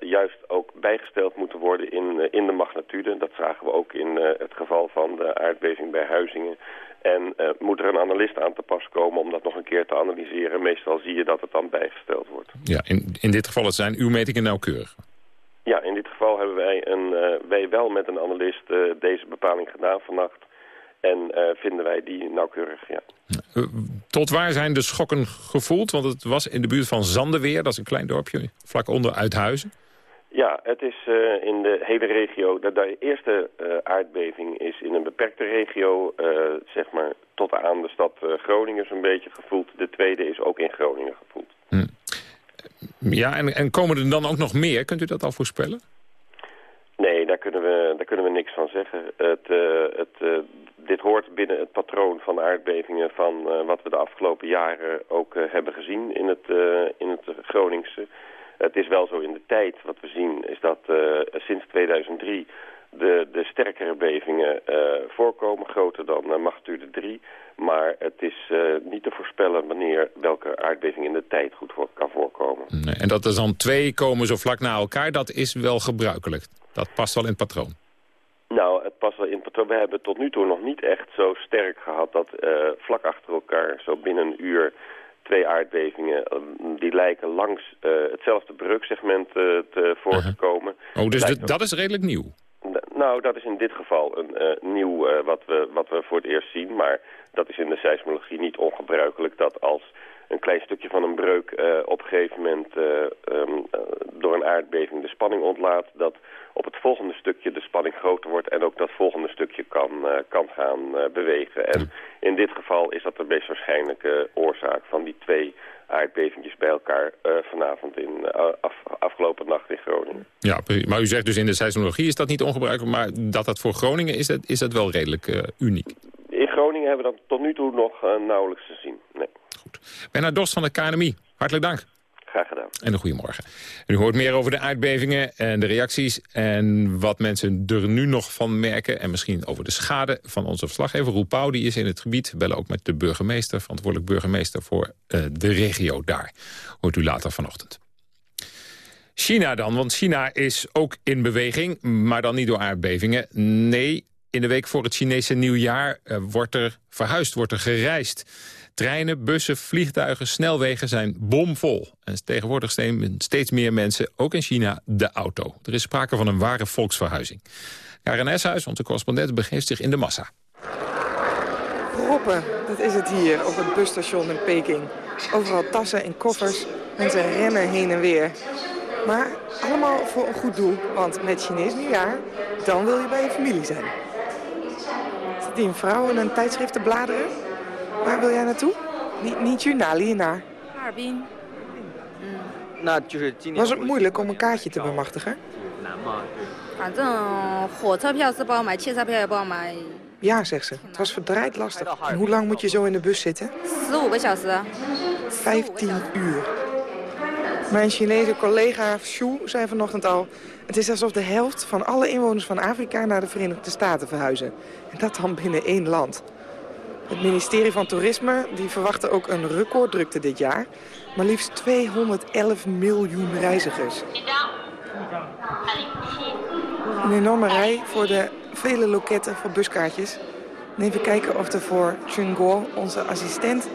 juist ook bijgesteld moeten worden in, uh, in de magnitude. Dat zagen we ook in uh, het geval van de aardbeving bij Huizingen. En moet er een analist aan te pas komen om dat nog een keer te analyseren. Meestal zie je dat het dan bijgesteld wordt. Ja, in, in dit geval zijn uw metingen nauwkeurig. Ja, in dit geval hebben wij, een, wij wel met een analist deze bepaling gedaan vannacht. En vinden wij die nauwkeurig, ja. Tot waar zijn de schokken gevoeld? Want het was in de buurt van Zandeweer, dat is een klein dorpje, vlak onder Uithuizen. Ja, het is uh, in de hele regio. De, de eerste uh, aardbeving is in een beperkte regio, uh, zeg maar tot aan de stad Groningen zo'n beetje gevoeld. De tweede is ook in Groningen gevoeld. Hm. Ja, en, en komen er dan ook nog meer? Kunt u dat al voorspellen? Nee, daar kunnen we, daar kunnen we niks van zeggen. Het, het, dit hoort binnen het patroon van aardbevingen van uh, wat we de afgelopen jaren ook hebben gezien in het, in het Groningse. Het is wel zo in de tijd, wat we zien, is dat sinds 2003 de, de sterkere bevingen voorkomen, groter dan magnitude 3. Maar het is niet te voorspellen wanneer welke aardbeving in de tijd goed kan voorkomen. Nee, en dat er dan twee komen zo vlak na elkaar, dat is wel gebruikelijk. Dat past wel in het patroon. Nou, het past wel in het patroon. We hebben tot nu toe nog niet echt zo sterk gehad dat uh, vlak achter elkaar, zo binnen een uur, twee aardbevingen eh, die lijken langs uh, hetzelfde breuksegment uh, te voor te komen. Oh, dus dat is redelijk nieuw? Nou, dat is in dit geval een nieuw wat, we, wat we voor het eerst zien. Maar dat is in de seismologie niet ongebruikelijk dat als een klein stukje van een breuk op een gegeven moment um, door een aardbeving de spanning ontlaat, dat op het volgende stukje de spanning groter wordt en ook dat volgende stukje kan, uh, kan gaan uh, bewegen. En in dit geval is dat de meest waarschijnlijke oorzaak van die twee aardbevingjes bij elkaar uh, vanavond in af, afgelopen nacht in Groningen. Ja, maar u zegt dus in de seismologie is dat niet ongebruikelijk, maar dat dat voor Groningen is, dat, is dat wel redelijk uniek? In Groningen hebben we dat tot nu toe nog nauwelijks gezien, nee. Goed. Bernard Dost van de KNMI, hartelijk dank. Graag gedaan. En een goedemorgen. U hoort meer over de aardbevingen en de reacties... en wat mensen er nu nog van merken... en misschien over de schade van onze verslaggever Roel Pauw. Die is in het gebied, bellen ook met de burgemeester... verantwoordelijk burgemeester voor uh, de regio daar. Hoort u later vanochtend. China dan, want China is ook in beweging... maar dan niet door aardbevingen. Nee, in de week voor het Chinese nieuwjaar uh, wordt er verhuisd, wordt er gereisd... Treinen, bussen, vliegtuigen, snelwegen zijn bomvol. En tegenwoordig steken steeds meer mensen, ook in China, de auto. Er is sprake van een ware volksverhuizing. Karen Eshuis, onze correspondent, begeeft zich in de massa. Proppen, dat is het hier op het busstation in Peking. Overal tassen en koffers, mensen rennen heen en weer. Maar allemaal voor een goed doel, want met Chinees nieuwjaar, dan wil je bij je familie zijn. Zit die een vrouw in een tijdschrift te bladeren? Waar wil jij naartoe? Niet, niet naar? Harbin. Was het moeilijk om een kaartje te bemachtigen? Ja, zegt ze. Het was verdraaid lastig. En hoe lang moet je zo in de bus zitten? 15 uur. Mijn Chinese collega Xu zei vanochtend al... het is alsof de helft van alle inwoners van Afrika naar de Verenigde Staten verhuizen. En dat dan binnen één land. Het ministerie van Toerisme die verwachtte ook een recorddrukte dit jaar. Maar liefst 211 miljoen reizigers. Een enorme rij voor de vele loketten voor buskaartjes. En even kijken of er voor Chungo, onze assistent,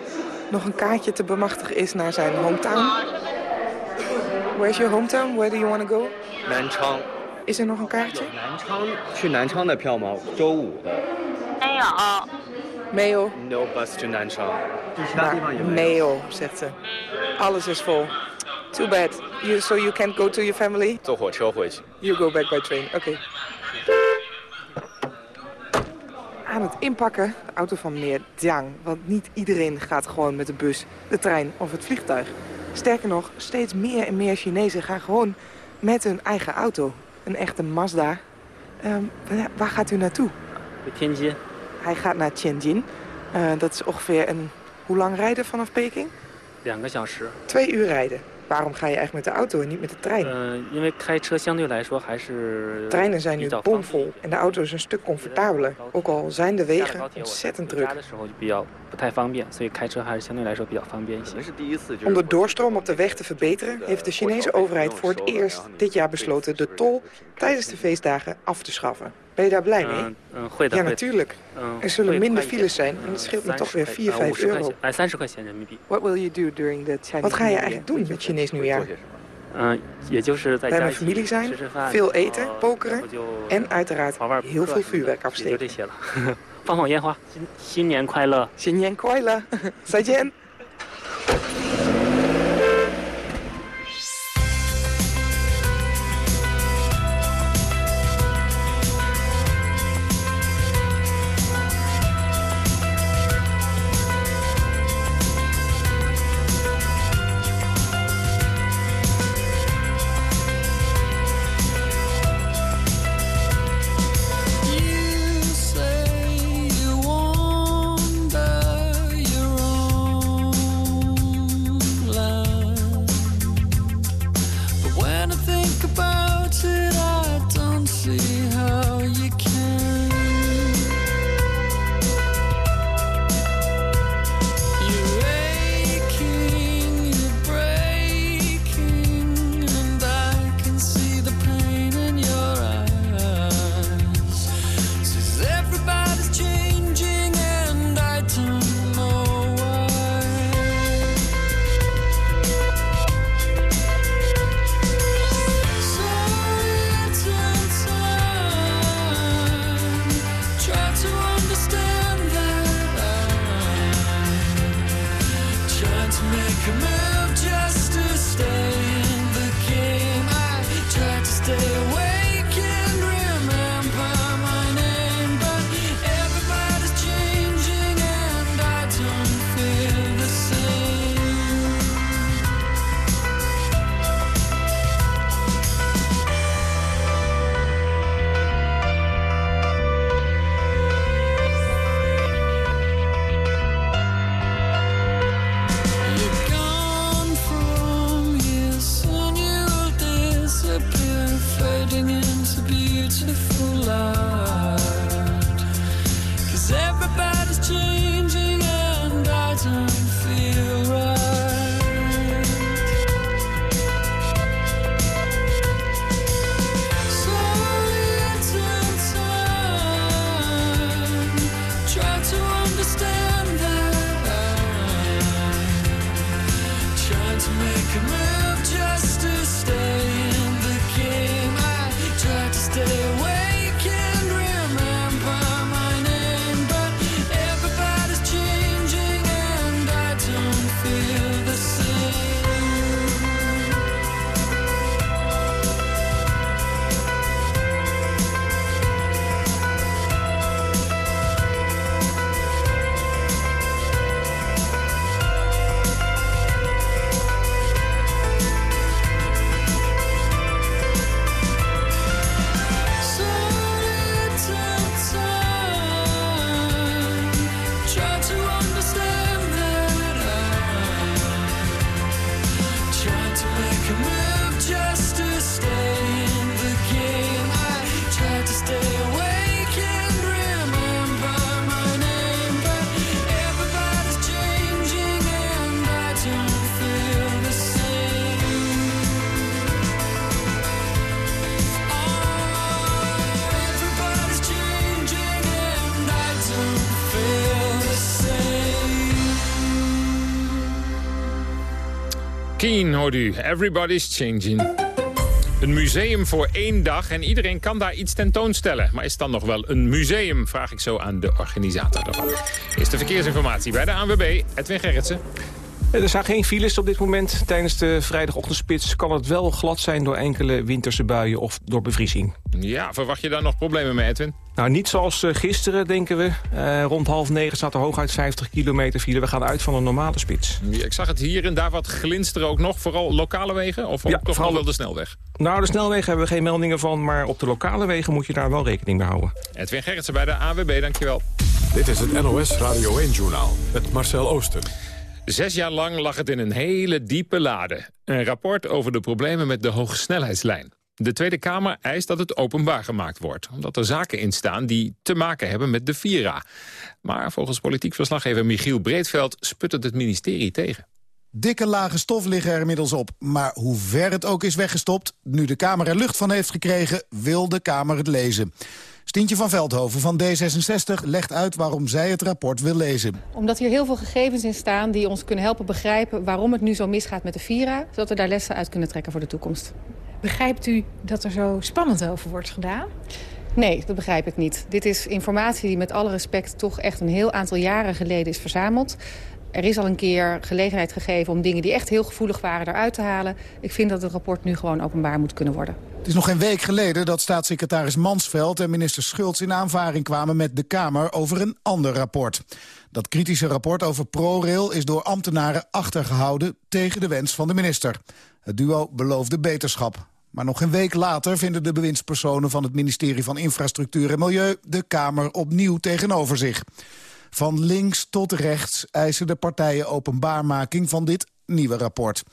nog een kaartje te bemachtigen is naar zijn hometown. Where's your hometown? Where do you want to go? Nanchang. Is er nog een kaartje? Nanchang. Mayo. No bus to Nanchang. Maar Meo, zegt ze. Alles is vol. Too bad. You, so you can't go to your family? You go back by train. Oké. Okay. Aan het inpakken, de auto van meneer Jiang. Want niet iedereen gaat gewoon met de bus, de trein of het vliegtuig. Sterker nog, steeds meer en meer Chinezen gaan gewoon met hun eigen auto. Een echte Mazda. Ehm, waar gaat u naartoe? Tianjin. Hij gaat naar Tianjin. Uh, dat is ongeveer een... Hoe lang rijden vanaf Peking? Twee uur rijden. Waarom ga je eigenlijk met de auto en niet met de trein? Treinen zijn nu bomvol en de auto is een stuk comfortabeler. Ook al zijn de wegen ontzettend druk. Om de doorstroom op de weg te verbeteren... heeft de Chinese overheid voor het eerst dit jaar besloten... de tol tijdens de feestdagen af te schaffen. Ben je daar blij mee? Ja, natuurlijk. Er zullen minder files zijn en het scheelt me toch weer 4, 5 euro. What will you do during the Chinese Wat ga je eigenlijk doen met Chinees nieuwjaar? Bij mijn familie zijn, veel eten, pokeren en uiteraard heel veel vuurwerk afsteken. 放放烟花，新新年快乐！新年快乐！再见。Hoort u. Everybody's changing. Een museum voor één dag en iedereen kan daar iets tentoonstellen. Maar is het dan nog wel een museum, vraag ik zo aan de organisator daarvan. Eerste verkeersinformatie bij de ANWB, Edwin Gerritsen. Er zijn geen files op dit moment. Tijdens de vrijdagochtendspits kan het wel glad zijn door enkele winterse buien of door bevriezing. Ja, verwacht je daar nog problemen mee, Edwin? Nou, niet zoals eh, gisteren, denken we. Eh, rond half negen staat er hooguit 50 kilometer file. We gaan uit van een normale spits. Ja, ik zag het hier en daar wat glinsteren ook nog. Vooral lokale wegen of toch vooral- wel de snelweg? Nou, de snelwegen hebben we geen meldingen van... maar op de lokale wegen moet je daar wel rekening mee houden. Edwin Gerritsen bij de ANWB, dankjewel. Dit is het NOS Radio 1-journaal met Marcel Oosten. Zes jaar lang lag het in een hele diepe lade. Een rapport over de problemen met de hogesnelheidslijn. De Tweede Kamer eist dat het openbaar gemaakt wordt... omdat er zaken in staan die te maken hebben met de Vira. Maar volgens politiek verslaggever Michiel Breedveld... sput het ministerie tegen. Dikke lage stof liggen er inmiddels op. Maar hoe ver het ook is weggestopt, nu de Kamer er lucht van heeft gekregen... wil de Kamer het lezen. Stientje van Veldhoven van D66 legt uit waarom zij het rapport wil lezen. Omdat hier heel veel gegevens in staan die ons kunnen helpen begrijpen... waarom het nu zo misgaat met de Vira, zodat we daar lessen uit kunnen trekken voor de toekomst. Begrijpt u dat er zo spannend over wordt gedaan? Nee, dat begrijp ik niet. Dit is informatie die met alle respect toch echt een heel aantal jaren geleden is verzameld. Er is al een keer gelegenheid gegeven om dingen die echt heel gevoelig waren eruit te halen. Ik vind dat het rapport nu gewoon openbaar moet kunnen worden. Het is nog geen week geleden dat staatssecretaris Mansveld en minister Schultz in aanvaring kwamen met de Kamer over een ander rapport. Dat kritische rapport over ProRail is door ambtenaren achtergehouden tegen de wens van de minister. Het duo beloofde beterschap. Maar nog een week later vinden de bewindspersonen van het ministerie van Infrastructuur en Milieu de Kamer opnieuw tegenover zich. Van links tot rechts eisen de partijen openbaarmaking van dit nieuwe rapport.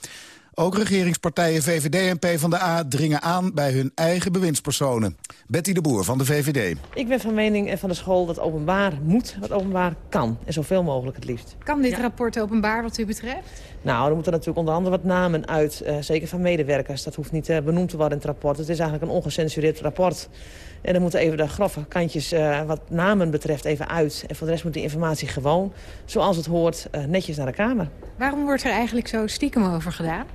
Ook regeringspartijen VVD en PvdA dringen aan bij hun eigen bewindspersonen. Betty de Boer van de VVD. Ik ben van mening en van de school dat openbaar moet, wat openbaar kan. En zoveel mogelijk het liefst. Kan dit rapport openbaar wat u betreft? Nou, er moeten natuurlijk onder andere wat namen uit, eh, zeker van medewerkers. Dat hoeft niet eh, benoemd te worden in het rapport. Het is eigenlijk een ongecensureerd rapport. En dan moeten even de grove kantjes eh, wat namen betreft even uit. En voor de rest moet die informatie gewoon, zoals het hoort, eh, netjes naar de Kamer. Waarom wordt er eigenlijk zo stiekem over gedaan?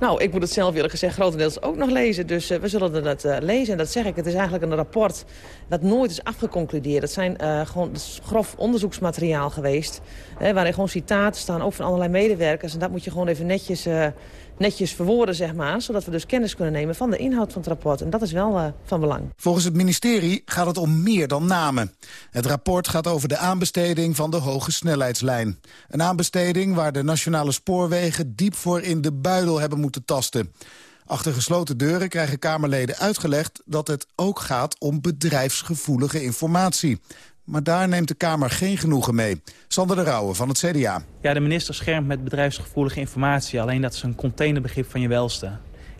Nou, ik moet het zelf eerlijk gezegd grotendeels ook nog lezen. Dus we zullen het lezen. En dat zeg ik, het is eigenlijk een rapport dat nooit is afgeconcludeerd. Het zijn gewoon grof onderzoeksmateriaal geweest. Hè, waarin gewoon citaten staan, ook van allerlei medewerkers. En dat moet je gewoon even netjes netjes verwoorden, zeg maar. Zodat we dus kennis kunnen nemen van de inhoud van het rapport. En dat is wel uh, van belang. Volgens het ministerie gaat het om meer dan namen. Het rapport gaat over de aanbesteding van de hoge snelheidslijn. Een aanbesteding waar de nationale spoorwegen diep voor in de buidel hebben moeten tasten. Achter gesloten deuren krijgen Kamerleden uitgelegd dat het ook gaat om bedrijfsgevoelige informatie. Maar daar neemt de Kamer geen genoegen mee. Sander de Rauwe van het CDA. Ja, de minister schermt met bedrijfsgevoelige informatie. Alleen dat is een containerbegrip van je welste.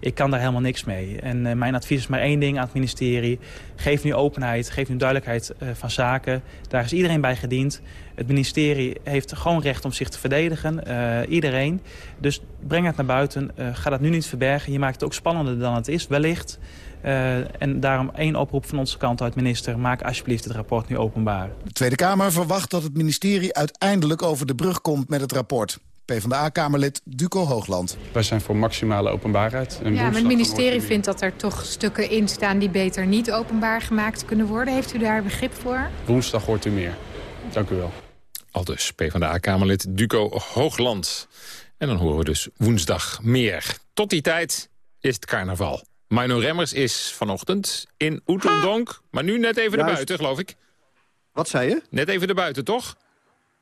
Ik kan daar helemaal niks mee. En uh, mijn advies is maar één ding aan het ministerie. Geef nu openheid, geef nu duidelijkheid uh, van zaken. Daar is iedereen bij gediend. Het ministerie heeft gewoon recht om zich te verdedigen. Uh, iedereen. Dus breng het naar buiten. ga dat nu niet verbergen. Je maakt het ook spannender dan het is, wellicht. Uh, en daarom één oproep van onze kant uit, minister. Maak alsjeblieft het rapport nu openbaar. De Tweede Kamer verwacht dat het ministerie uiteindelijk over de brug komt met het rapport. PvdA-kamerlid Duco Hoogland. Wij zijn voor maximale openbaarheid. ja, maar het ministerie vindt dat er toch stukken in staan... die beter niet openbaar gemaakt kunnen worden. Heeft u daar begrip voor? Woensdag hoort u meer. Dank u wel. Al dus PvdA-kamerlid Duco Hoogland. En dan horen we dus woensdag meer. Tot die tijd is het carnaval. Mino Remmers is vanochtend in Oeteldonk. Maar nu net even Juist. buiten, geloof ik. Wat zei je? Net even de buiten, toch?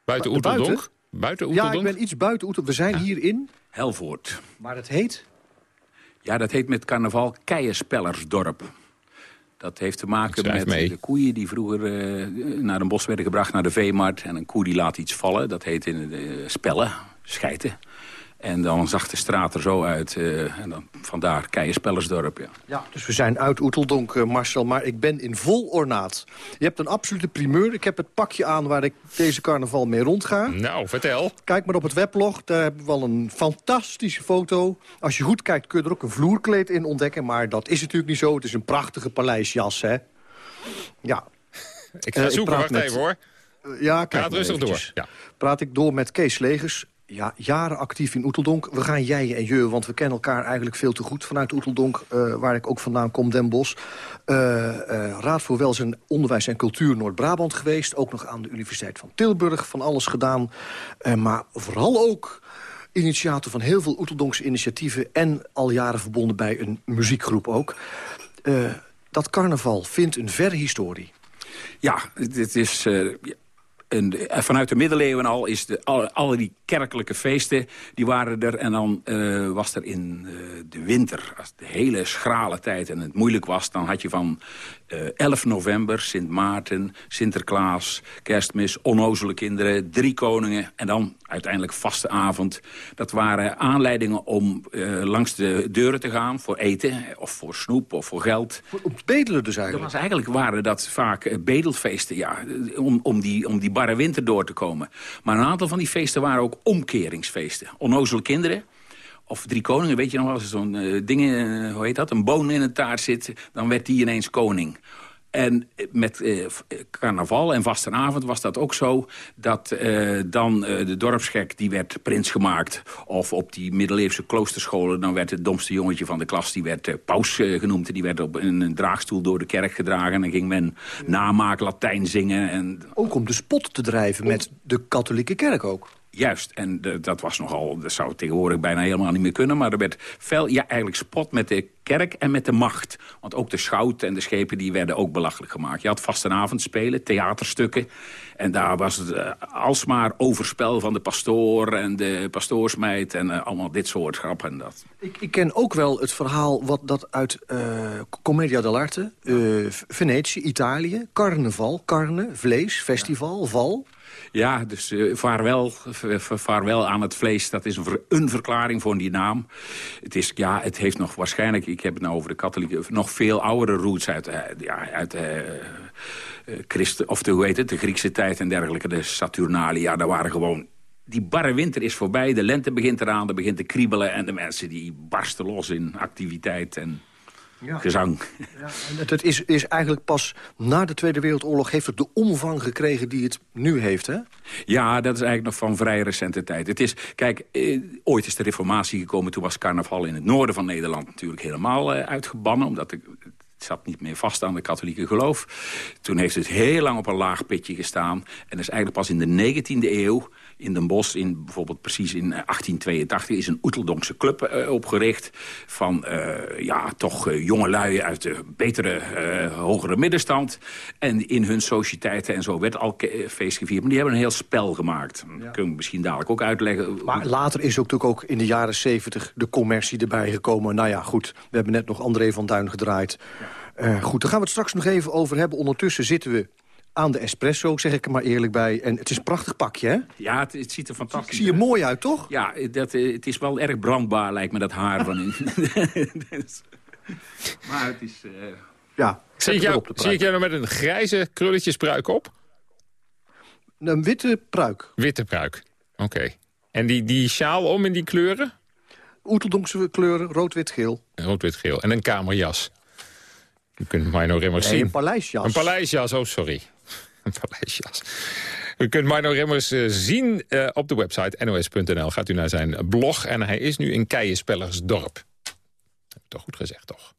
Buiten Oeteldonk. Buiten? Oeteldonk? Ja, ik ben iets buiten Oeteldonk. We zijn hier in... Helvoort. Maar het heet? Ja, dat heet met carnaval Keienspellersdorp. Dat heeft te maken met mee. de koeien die vroeger uh, naar een bos werden gebracht, naar de veemarkt. En een koe die laat iets vallen. Dat heet in de spellen, schijten. En dan zag de straat er zo uit. Uh, en dan vandaar Keienspellersdorp, ja. Ja, dus we zijn uit Oeteldonk, uh, Marcel. Maar ik ben in vol ornaat. Je hebt een absolute primeur. Ik heb het pakje aan waar ik deze carnaval mee rondga. Nou, vertel. Kijk maar op het weblog. Daar hebben we wel een fantastische foto. Als je goed kijkt kun je er ook een vloerkleed in ontdekken. Maar dat is natuurlijk niet zo. Het is een prachtige paleisjas, hè. Ja. Ik ga uh, zoeken, wacht met... even hoor. ja, kijk Praat rustig door. Ja. Praat ik door met Kees Legers ja, jaren actief in Oeteldonk. We gaan jij en je, want we kennen elkaar eigenlijk veel te goed... vanuit Oeteldonk, uh, waar ik ook vandaan kom, Den Bosch. Uh, uh, Raad voor Welzijn, Onderwijs en Cultuur Noord-Brabant geweest. Ook nog aan de Universiteit van Tilburg van alles gedaan. maar vooral ook initiator van heel veel Oeteldonkse initiatieven... en al jaren verbonden bij een muziekgroep ook. dat carnaval vindt een verre historie. Ja, dit is en vanuit de middeleeuwen al is de, alle, die kerkelijke feesten, die waren er. En dan uh, was er in uh, de winter, als de hele schrale tijd en het moeilijk was... dan had je van uh, eh, 11 november, Sint Maarten, Sinterklaas, kerstmis, onnozele kinderen, drie koningen en dan uiteindelijk vaste avond. Dat waren aanleidingen om uh, langs de deuren te gaan voor eten of voor snoep of voor geld. Om te bedelen dus eigenlijk? Dat was eigenlijk waren dat vaak bedelfeesten, ja, om, om, die, om die barre winter door te komen. Maar een aantal van die feesten waren ook omkeringsfeesten. Onnozele kinderen of Drie Koningen, weet je nog wel, als er zo'n uh, ding, uh, hoe heet dat, een boon in een taart zit, dan werd die ineens koning. En met eh, carnaval en vastenavond was dat ook zo... dat eh, dan eh, de dorpsgek die werd prins gemaakt. Of op die middeleeuwse kloosterscholen... dan werd het domste jongetje van de klas, die werd paus genoemd. En die werd op een, een, draagstoel door de kerk gedragen. En dan ging men namaak Latijn zingen. En... Ook om de spot te drijven met de katholieke kerk ook. Juist, en de, dat was nogal, dat zou tegenwoordig bijna helemaal niet meer kunnen... maar er werd veel, ja, eigenlijk spot met de kerk en met de macht. Want ook de schout en de schepen die werden ook belachelijk gemaakt. Je had vastenavondspelen, theaterstukken... en daar was het uh, alsmaar overspel van de pastoor en de pastoorsmeid... en uh, allemaal dit soort grappen. Dat. Ik, ik, ken ook wel het verhaal wat dat uit uh, Commedia dell'arte... Venetië, Italië, carnaval, carne, vlees, festival, val... Ja, dus uh, vaarwel, vaarwel aan het vlees. Dat is een, ver, verklaring voor die naam. Het, is, ja, het heeft nog waarschijnlijk, ik heb het nou over de katholieke... nog veel oudere roots uit, uh, ja, uit uh, Christen, of de, hoe heet het, de Griekse tijd en dergelijke. De Saturnalia, daar waren gewoon die barre winter is voorbij, de lente begint eraan, er begint te kriebelen... en de mensen die barsten los in activiteit. En gezang. Ja, en het is, is eigenlijk pas na de Tweede Wereldoorlog... heeft het de omvang gekregen die het nu heeft, hè? Ja, dat is eigenlijk nog van vrij recente tijd. Het is, kijk, eh, ooit is de reformatie gekomen. Toen was carnaval in het noorden van Nederland natuurlijk helemaal eh, uitgebannen. Omdat de, het zat niet meer vast aan de katholieke geloof. Toen heeft het heel lang op een laag pitje gestaan. En is eigenlijk pas in de 19e eeuw in Den Bosch, in, bijvoorbeeld precies in 1882... is een Oeteldonkse club uh, opgericht van uh, ja, toch jongelui uit de betere, hogere middenstand. En in hun sociëteiten en zo werd al feest gevierd. Maar die hebben een heel spel gemaakt. Ja. Dat kunnen we misschien dadelijk ook uitleggen. Maar later is ook, natuurlijk ook in de jaren 70 de commercie erbij gekomen. Nou ja, goed, we hebben net nog André van Duin gedraaid. Ja. goed, daar gaan we het straks nog even over hebben. Ondertussen zitten we aan de espresso, zeg ik er maar eerlijk bij. En het is een prachtig pakje, hè? Ja, het, het ziet er fantastisch uit. Zie je mooi uit, toch? Ja, dat, het is wel erg brandbaar, lijkt me, dat haar van u. maar het is... Uh... Ja, zie ik, jou, zie ik jou nou met een grijze krulletjespruik op? Een witte pruik. Witte pruik, oké. En die, die sjaal om in die kleuren? Oeteldonkse kleuren, rood, wit, geel. Rood, wit, geel. En een kamerjas. U kunt mij nog nee, zien. een paleisjas. Een paleisjas, oh sorry. U kunt Mino Remmers uh, zien uh, op de website nos.nl. Gaat u naar zijn blog en hij is nu in Keienspellersdorp. Heb ik toch goed gezegd, toch?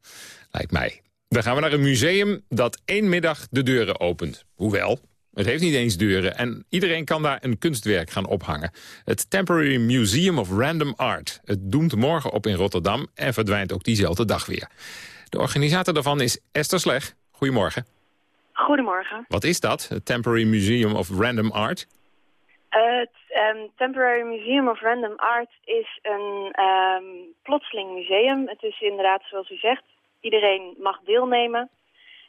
Lijkt mij. Dan gaan we naar een museum dat één middag de deuren opent. Hoewel, het heeft niet eens deuren en iedereen kan daar een kunstwerk gaan ophangen. Het Temporary Museum of Random Art. Het doemt morgen op in Rotterdam en verdwijnt ook diezelfde dag weer. De organisator daarvan is Esther Sleg. Goedemorgen. Goedemorgen. Wat is dat, het Temporary Museum of Random Art? Het um, Temporary Museum of Random Art is een um, plotseling museum. Het is inderdaad, zoals u zegt, iedereen mag deelnemen.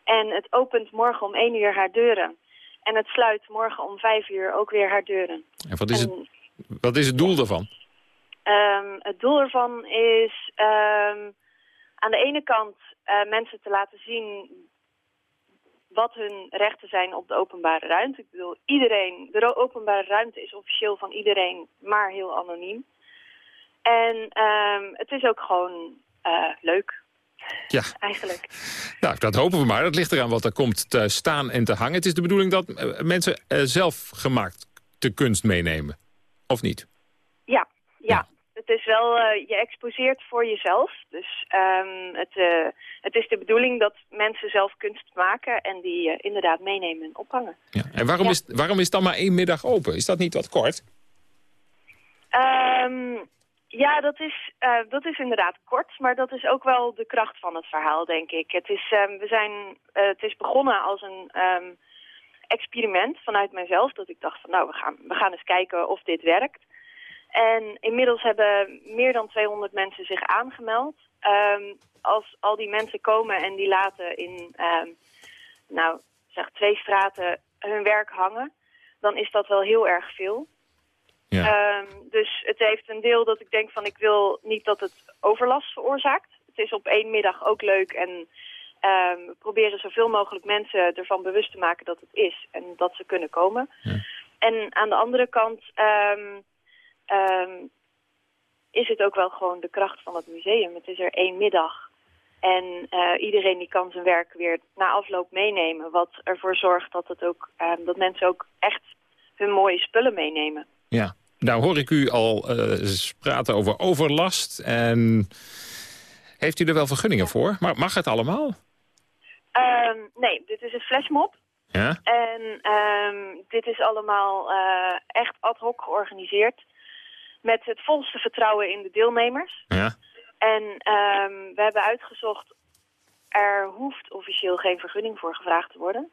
En het opent morgen om 1 uur haar deuren. En het sluit morgen om 5 uur ook weer haar deuren. En wat is, en, het, wat is het doel daarvan? Um, het doel ervan is aan de ene kant uh, mensen te laten zien wat hun rechten zijn op de openbare ruimte. Ik bedoel, iedereen, de openbare ruimte is officieel van iedereen, maar heel anoniem. En um, het is ook gewoon uh, leuk. Ja. Eigenlijk. Nou, dat hopen we maar. Dat ligt eraan wat er komt te staan en te hangen. Het is de bedoeling dat uh, mensen uh, zelf gemaakt de kunst meenemen. Of niet? Ja, ja. Het is wel, uh, je exposeert voor jezelf. Dus um, het, uh, het is de bedoeling dat mensen zelf kunst maken en die uh, inderdaad meenemen en ophangen. Ja. En waarom, ja. is, waarom is dan maar één middag open? Is dat niet wat kort? Um, ja, dat is, dat is inderdaad kort, maar dat is ook wel de kracht van het verhaal, denk ik. Het is, um, we zijn, het is begonnen als een experiment vanuit mijzelf, dat ik dacht van nou, we gaan, we gaan eens kijken of dit werkt. En inmiddels hebben meer dan 200 mensen zich aangemeld. Um, als al die mensen komen en die laten in um, nou, zeg twee straten hun werk hangen, dan is dat wel heel erg veel. Ja. Um, dus het heeft een deel dat ik denk van ik wil niet dat het overlast veroorzaakt. Het is op één middag ook leuk en we proberen zoveel mogelijk mensen ervan bewust te maken dat het is en dat ze kunnen komen. Ja. En aan de andere kant um, um, is het ook wel gewoon de kracht van het museum. Het is er één middag. En uh, iedereen die kan zijn werk weer na afloop meenemen. Wat ervoor zorgt dat, het ook, um, dat mensen ook echt hun mooie spullen meenemen. Ja, nou hoor ik u al uh, praten over overlast. En heeft u er wel vergunningen voor? Maar mag het allemaal? Um, nee, dit is een flashmob. Ja? En um, dit is allemaal uh, echt ad hoc georganiseerd met het volste vertrouwen in de deelnemers. Ja. En um, we hebben uitgezocht, er hoeft officieel geen vergunning voor gevraagd te worden.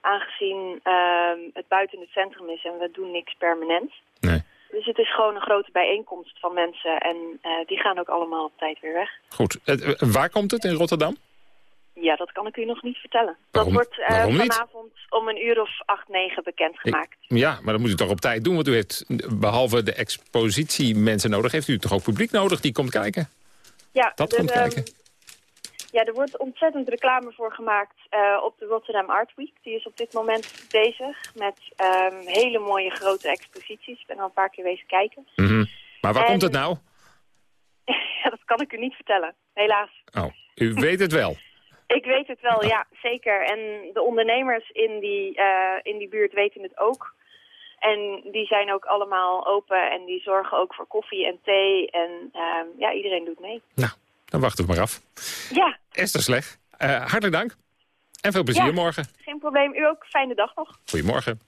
Aangezien um, het buiten het centrum is en we doen niks permanent. Nee. Dus het is gewoon een grote bijeenkomst van mensen en uh, die gaan ook allemaal op tijd weer weg. Goed. Uh, waar komt het in Rotterdam? Ja, dat kan ik u nog niet vertellen. Waarom, dat wordt uh, vanavond om een uur of acht, negen bekendgemaakt. Ik, ja, maar dat moet u toch op tijd doen, want u heeft behalve de expositie mensen nodig, heeft u toch ook publiek nodig die komt kijken? Ja, dat komt kijken. Ja, er wordt ontzettend reclame voor gemaakt uh, op de Rotterdam Art Week. Die is op dit moment bezig met um, hele mooie grote exposities. Ik ben al een paar keer wezen kijken. Mm -hmm. Maar waar en, komt het nou? ja, dat kan ik u niet vertellen, helaas. Oh. U weet het wel. Ik weet het wel, ja, zeker. En de ondernemers in die, uh, in die buurt weten het ook. En die zijn ook allemaal open en die zorgen ook voor koffie en thee. En uh, ja, iedereen doet mee. Nou, dan wachten we maar af. Ja. Esther Sleg, uh, hartelijk dank. En veel plezier ja, morgen. Geen probleem. U ook. Fijne dag nog. Goedemorgen.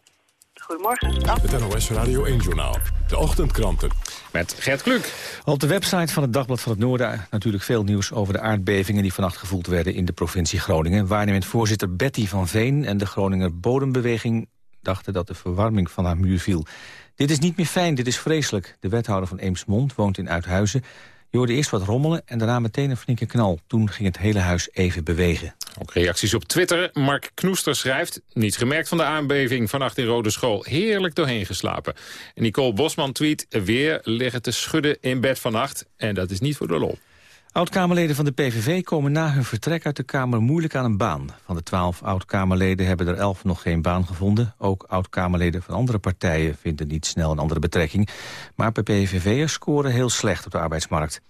Goedemorgen. Dag. Het NOS Radio 1-journaal. De ochtendkranten. Met Gert Kluk. Op de website van het Dagblad van het Noorden natuurlijk veel nieuws over de aardbevingen die vannacht gevoeld werden in de provincie Groningen. Waarnemend voorzitter Betty van Veen en de Groninger Bodembeweging dachten dat de verwarming van haar muur viel. Dit is niet meer fijn, dit is vreselijk. De wethouder van Eemsmond woont in Uithuizen. Je hoorde eerst wat rommelen en daarna meteen een flinke knal. Toen ging het hele huis even bewegen. Ook reacties op Twitter. Mark Knoester schrijft... niet gemerkt van de aanbeving vannacht in Rode School. Heerlijk doorheen geslapen. En Nicole Bosman tweet... weer liggen te schudden in bed vannacht. En dat is niet voor de lol. Oud-Kamerleden van de PVV komen na hun vertrek uit de Kamer moeilijk aan een baan. Van de twaalf oud-Kamerleden hebben er elf nog geen baan gevonden. Ook oud-Kamerleden van andere partijen vinden niet snel een andere betrekking. Maar PVV'ers scoren heel slecht op de arbeidsmarkt.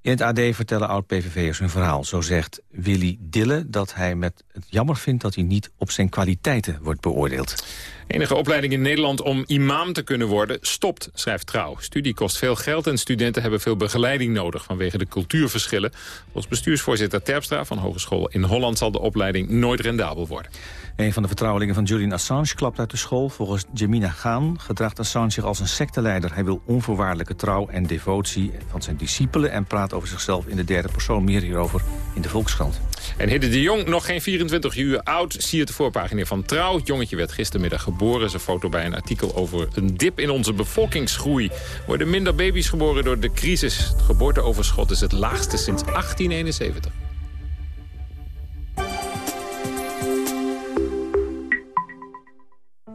In het AD vertellen oud-PVV'ers hun verhaal. Zo zegt Willy Dille dat hij met het jammer vindt... dat hij niet op zijn kwaliteiten wordt beoordeeld. Enige opleiding in Nederland om imam te kunnen worden stopt, schrijft Trouw. Studie kost veel geld en studenten hebben veel begeleiding nodig... vanwege de cultuurverschillen. Volgens bestuursvoorzitter Terpstra van Hogeschool in Holland... zal de opleiding nooit rendabel worden. Een van de vertrouwelingen van Julian Assange klapt uit de school. Volgens Jemina Gaan gedraagt Assange zich als een secteleider. Hij wil onvoorwaardelijke trouw en devotie van zijn discipelen... en praat over zichzelf in de derde persoon. Meer hierover in de Volkskrant. En Hidde de Jong, nog geen 24 uur oud, zie de voorpagina van Trouw. Het jongetje werd gistermiddag geboren. Zijn foto bij een artikel over een dip in onze bevolkingsgroei. Worden minder baby's geboren door de crisis. Het geboorteoverschot is het laagste sinds 1871.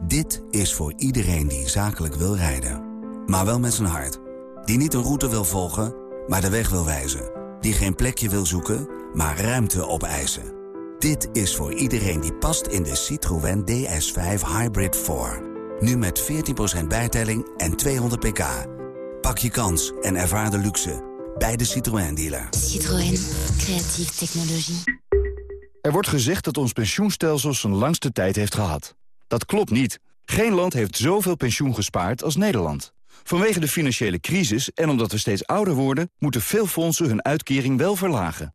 Dit is voor iedereen die zakelijk wil rijden. Maar wel met zijn hart. Die niet een route wil volgen, maar de weg wil wijzen. Die geen plekje wil zoeken, maar ruimte opeisen. Dit is voor iedereen die past in de Citroën DS5 Hybrid 4. Nu met 14% bijtelling en 200 pk. Pak je kans en ervaar de luxe bij de Citroën dealer. Citroën, creatieve technologie. Er wordt gezegd dat ons pensioenstelsel zijn langste tijd heeft gehad. Dat klopt niet. Geen land heeft zoveel pensioen gespaard als Nederland. Vanwege de financiële crisis en omdat we steeds ouder worden... moeten veel fondsen hun uitkering wel verlagen.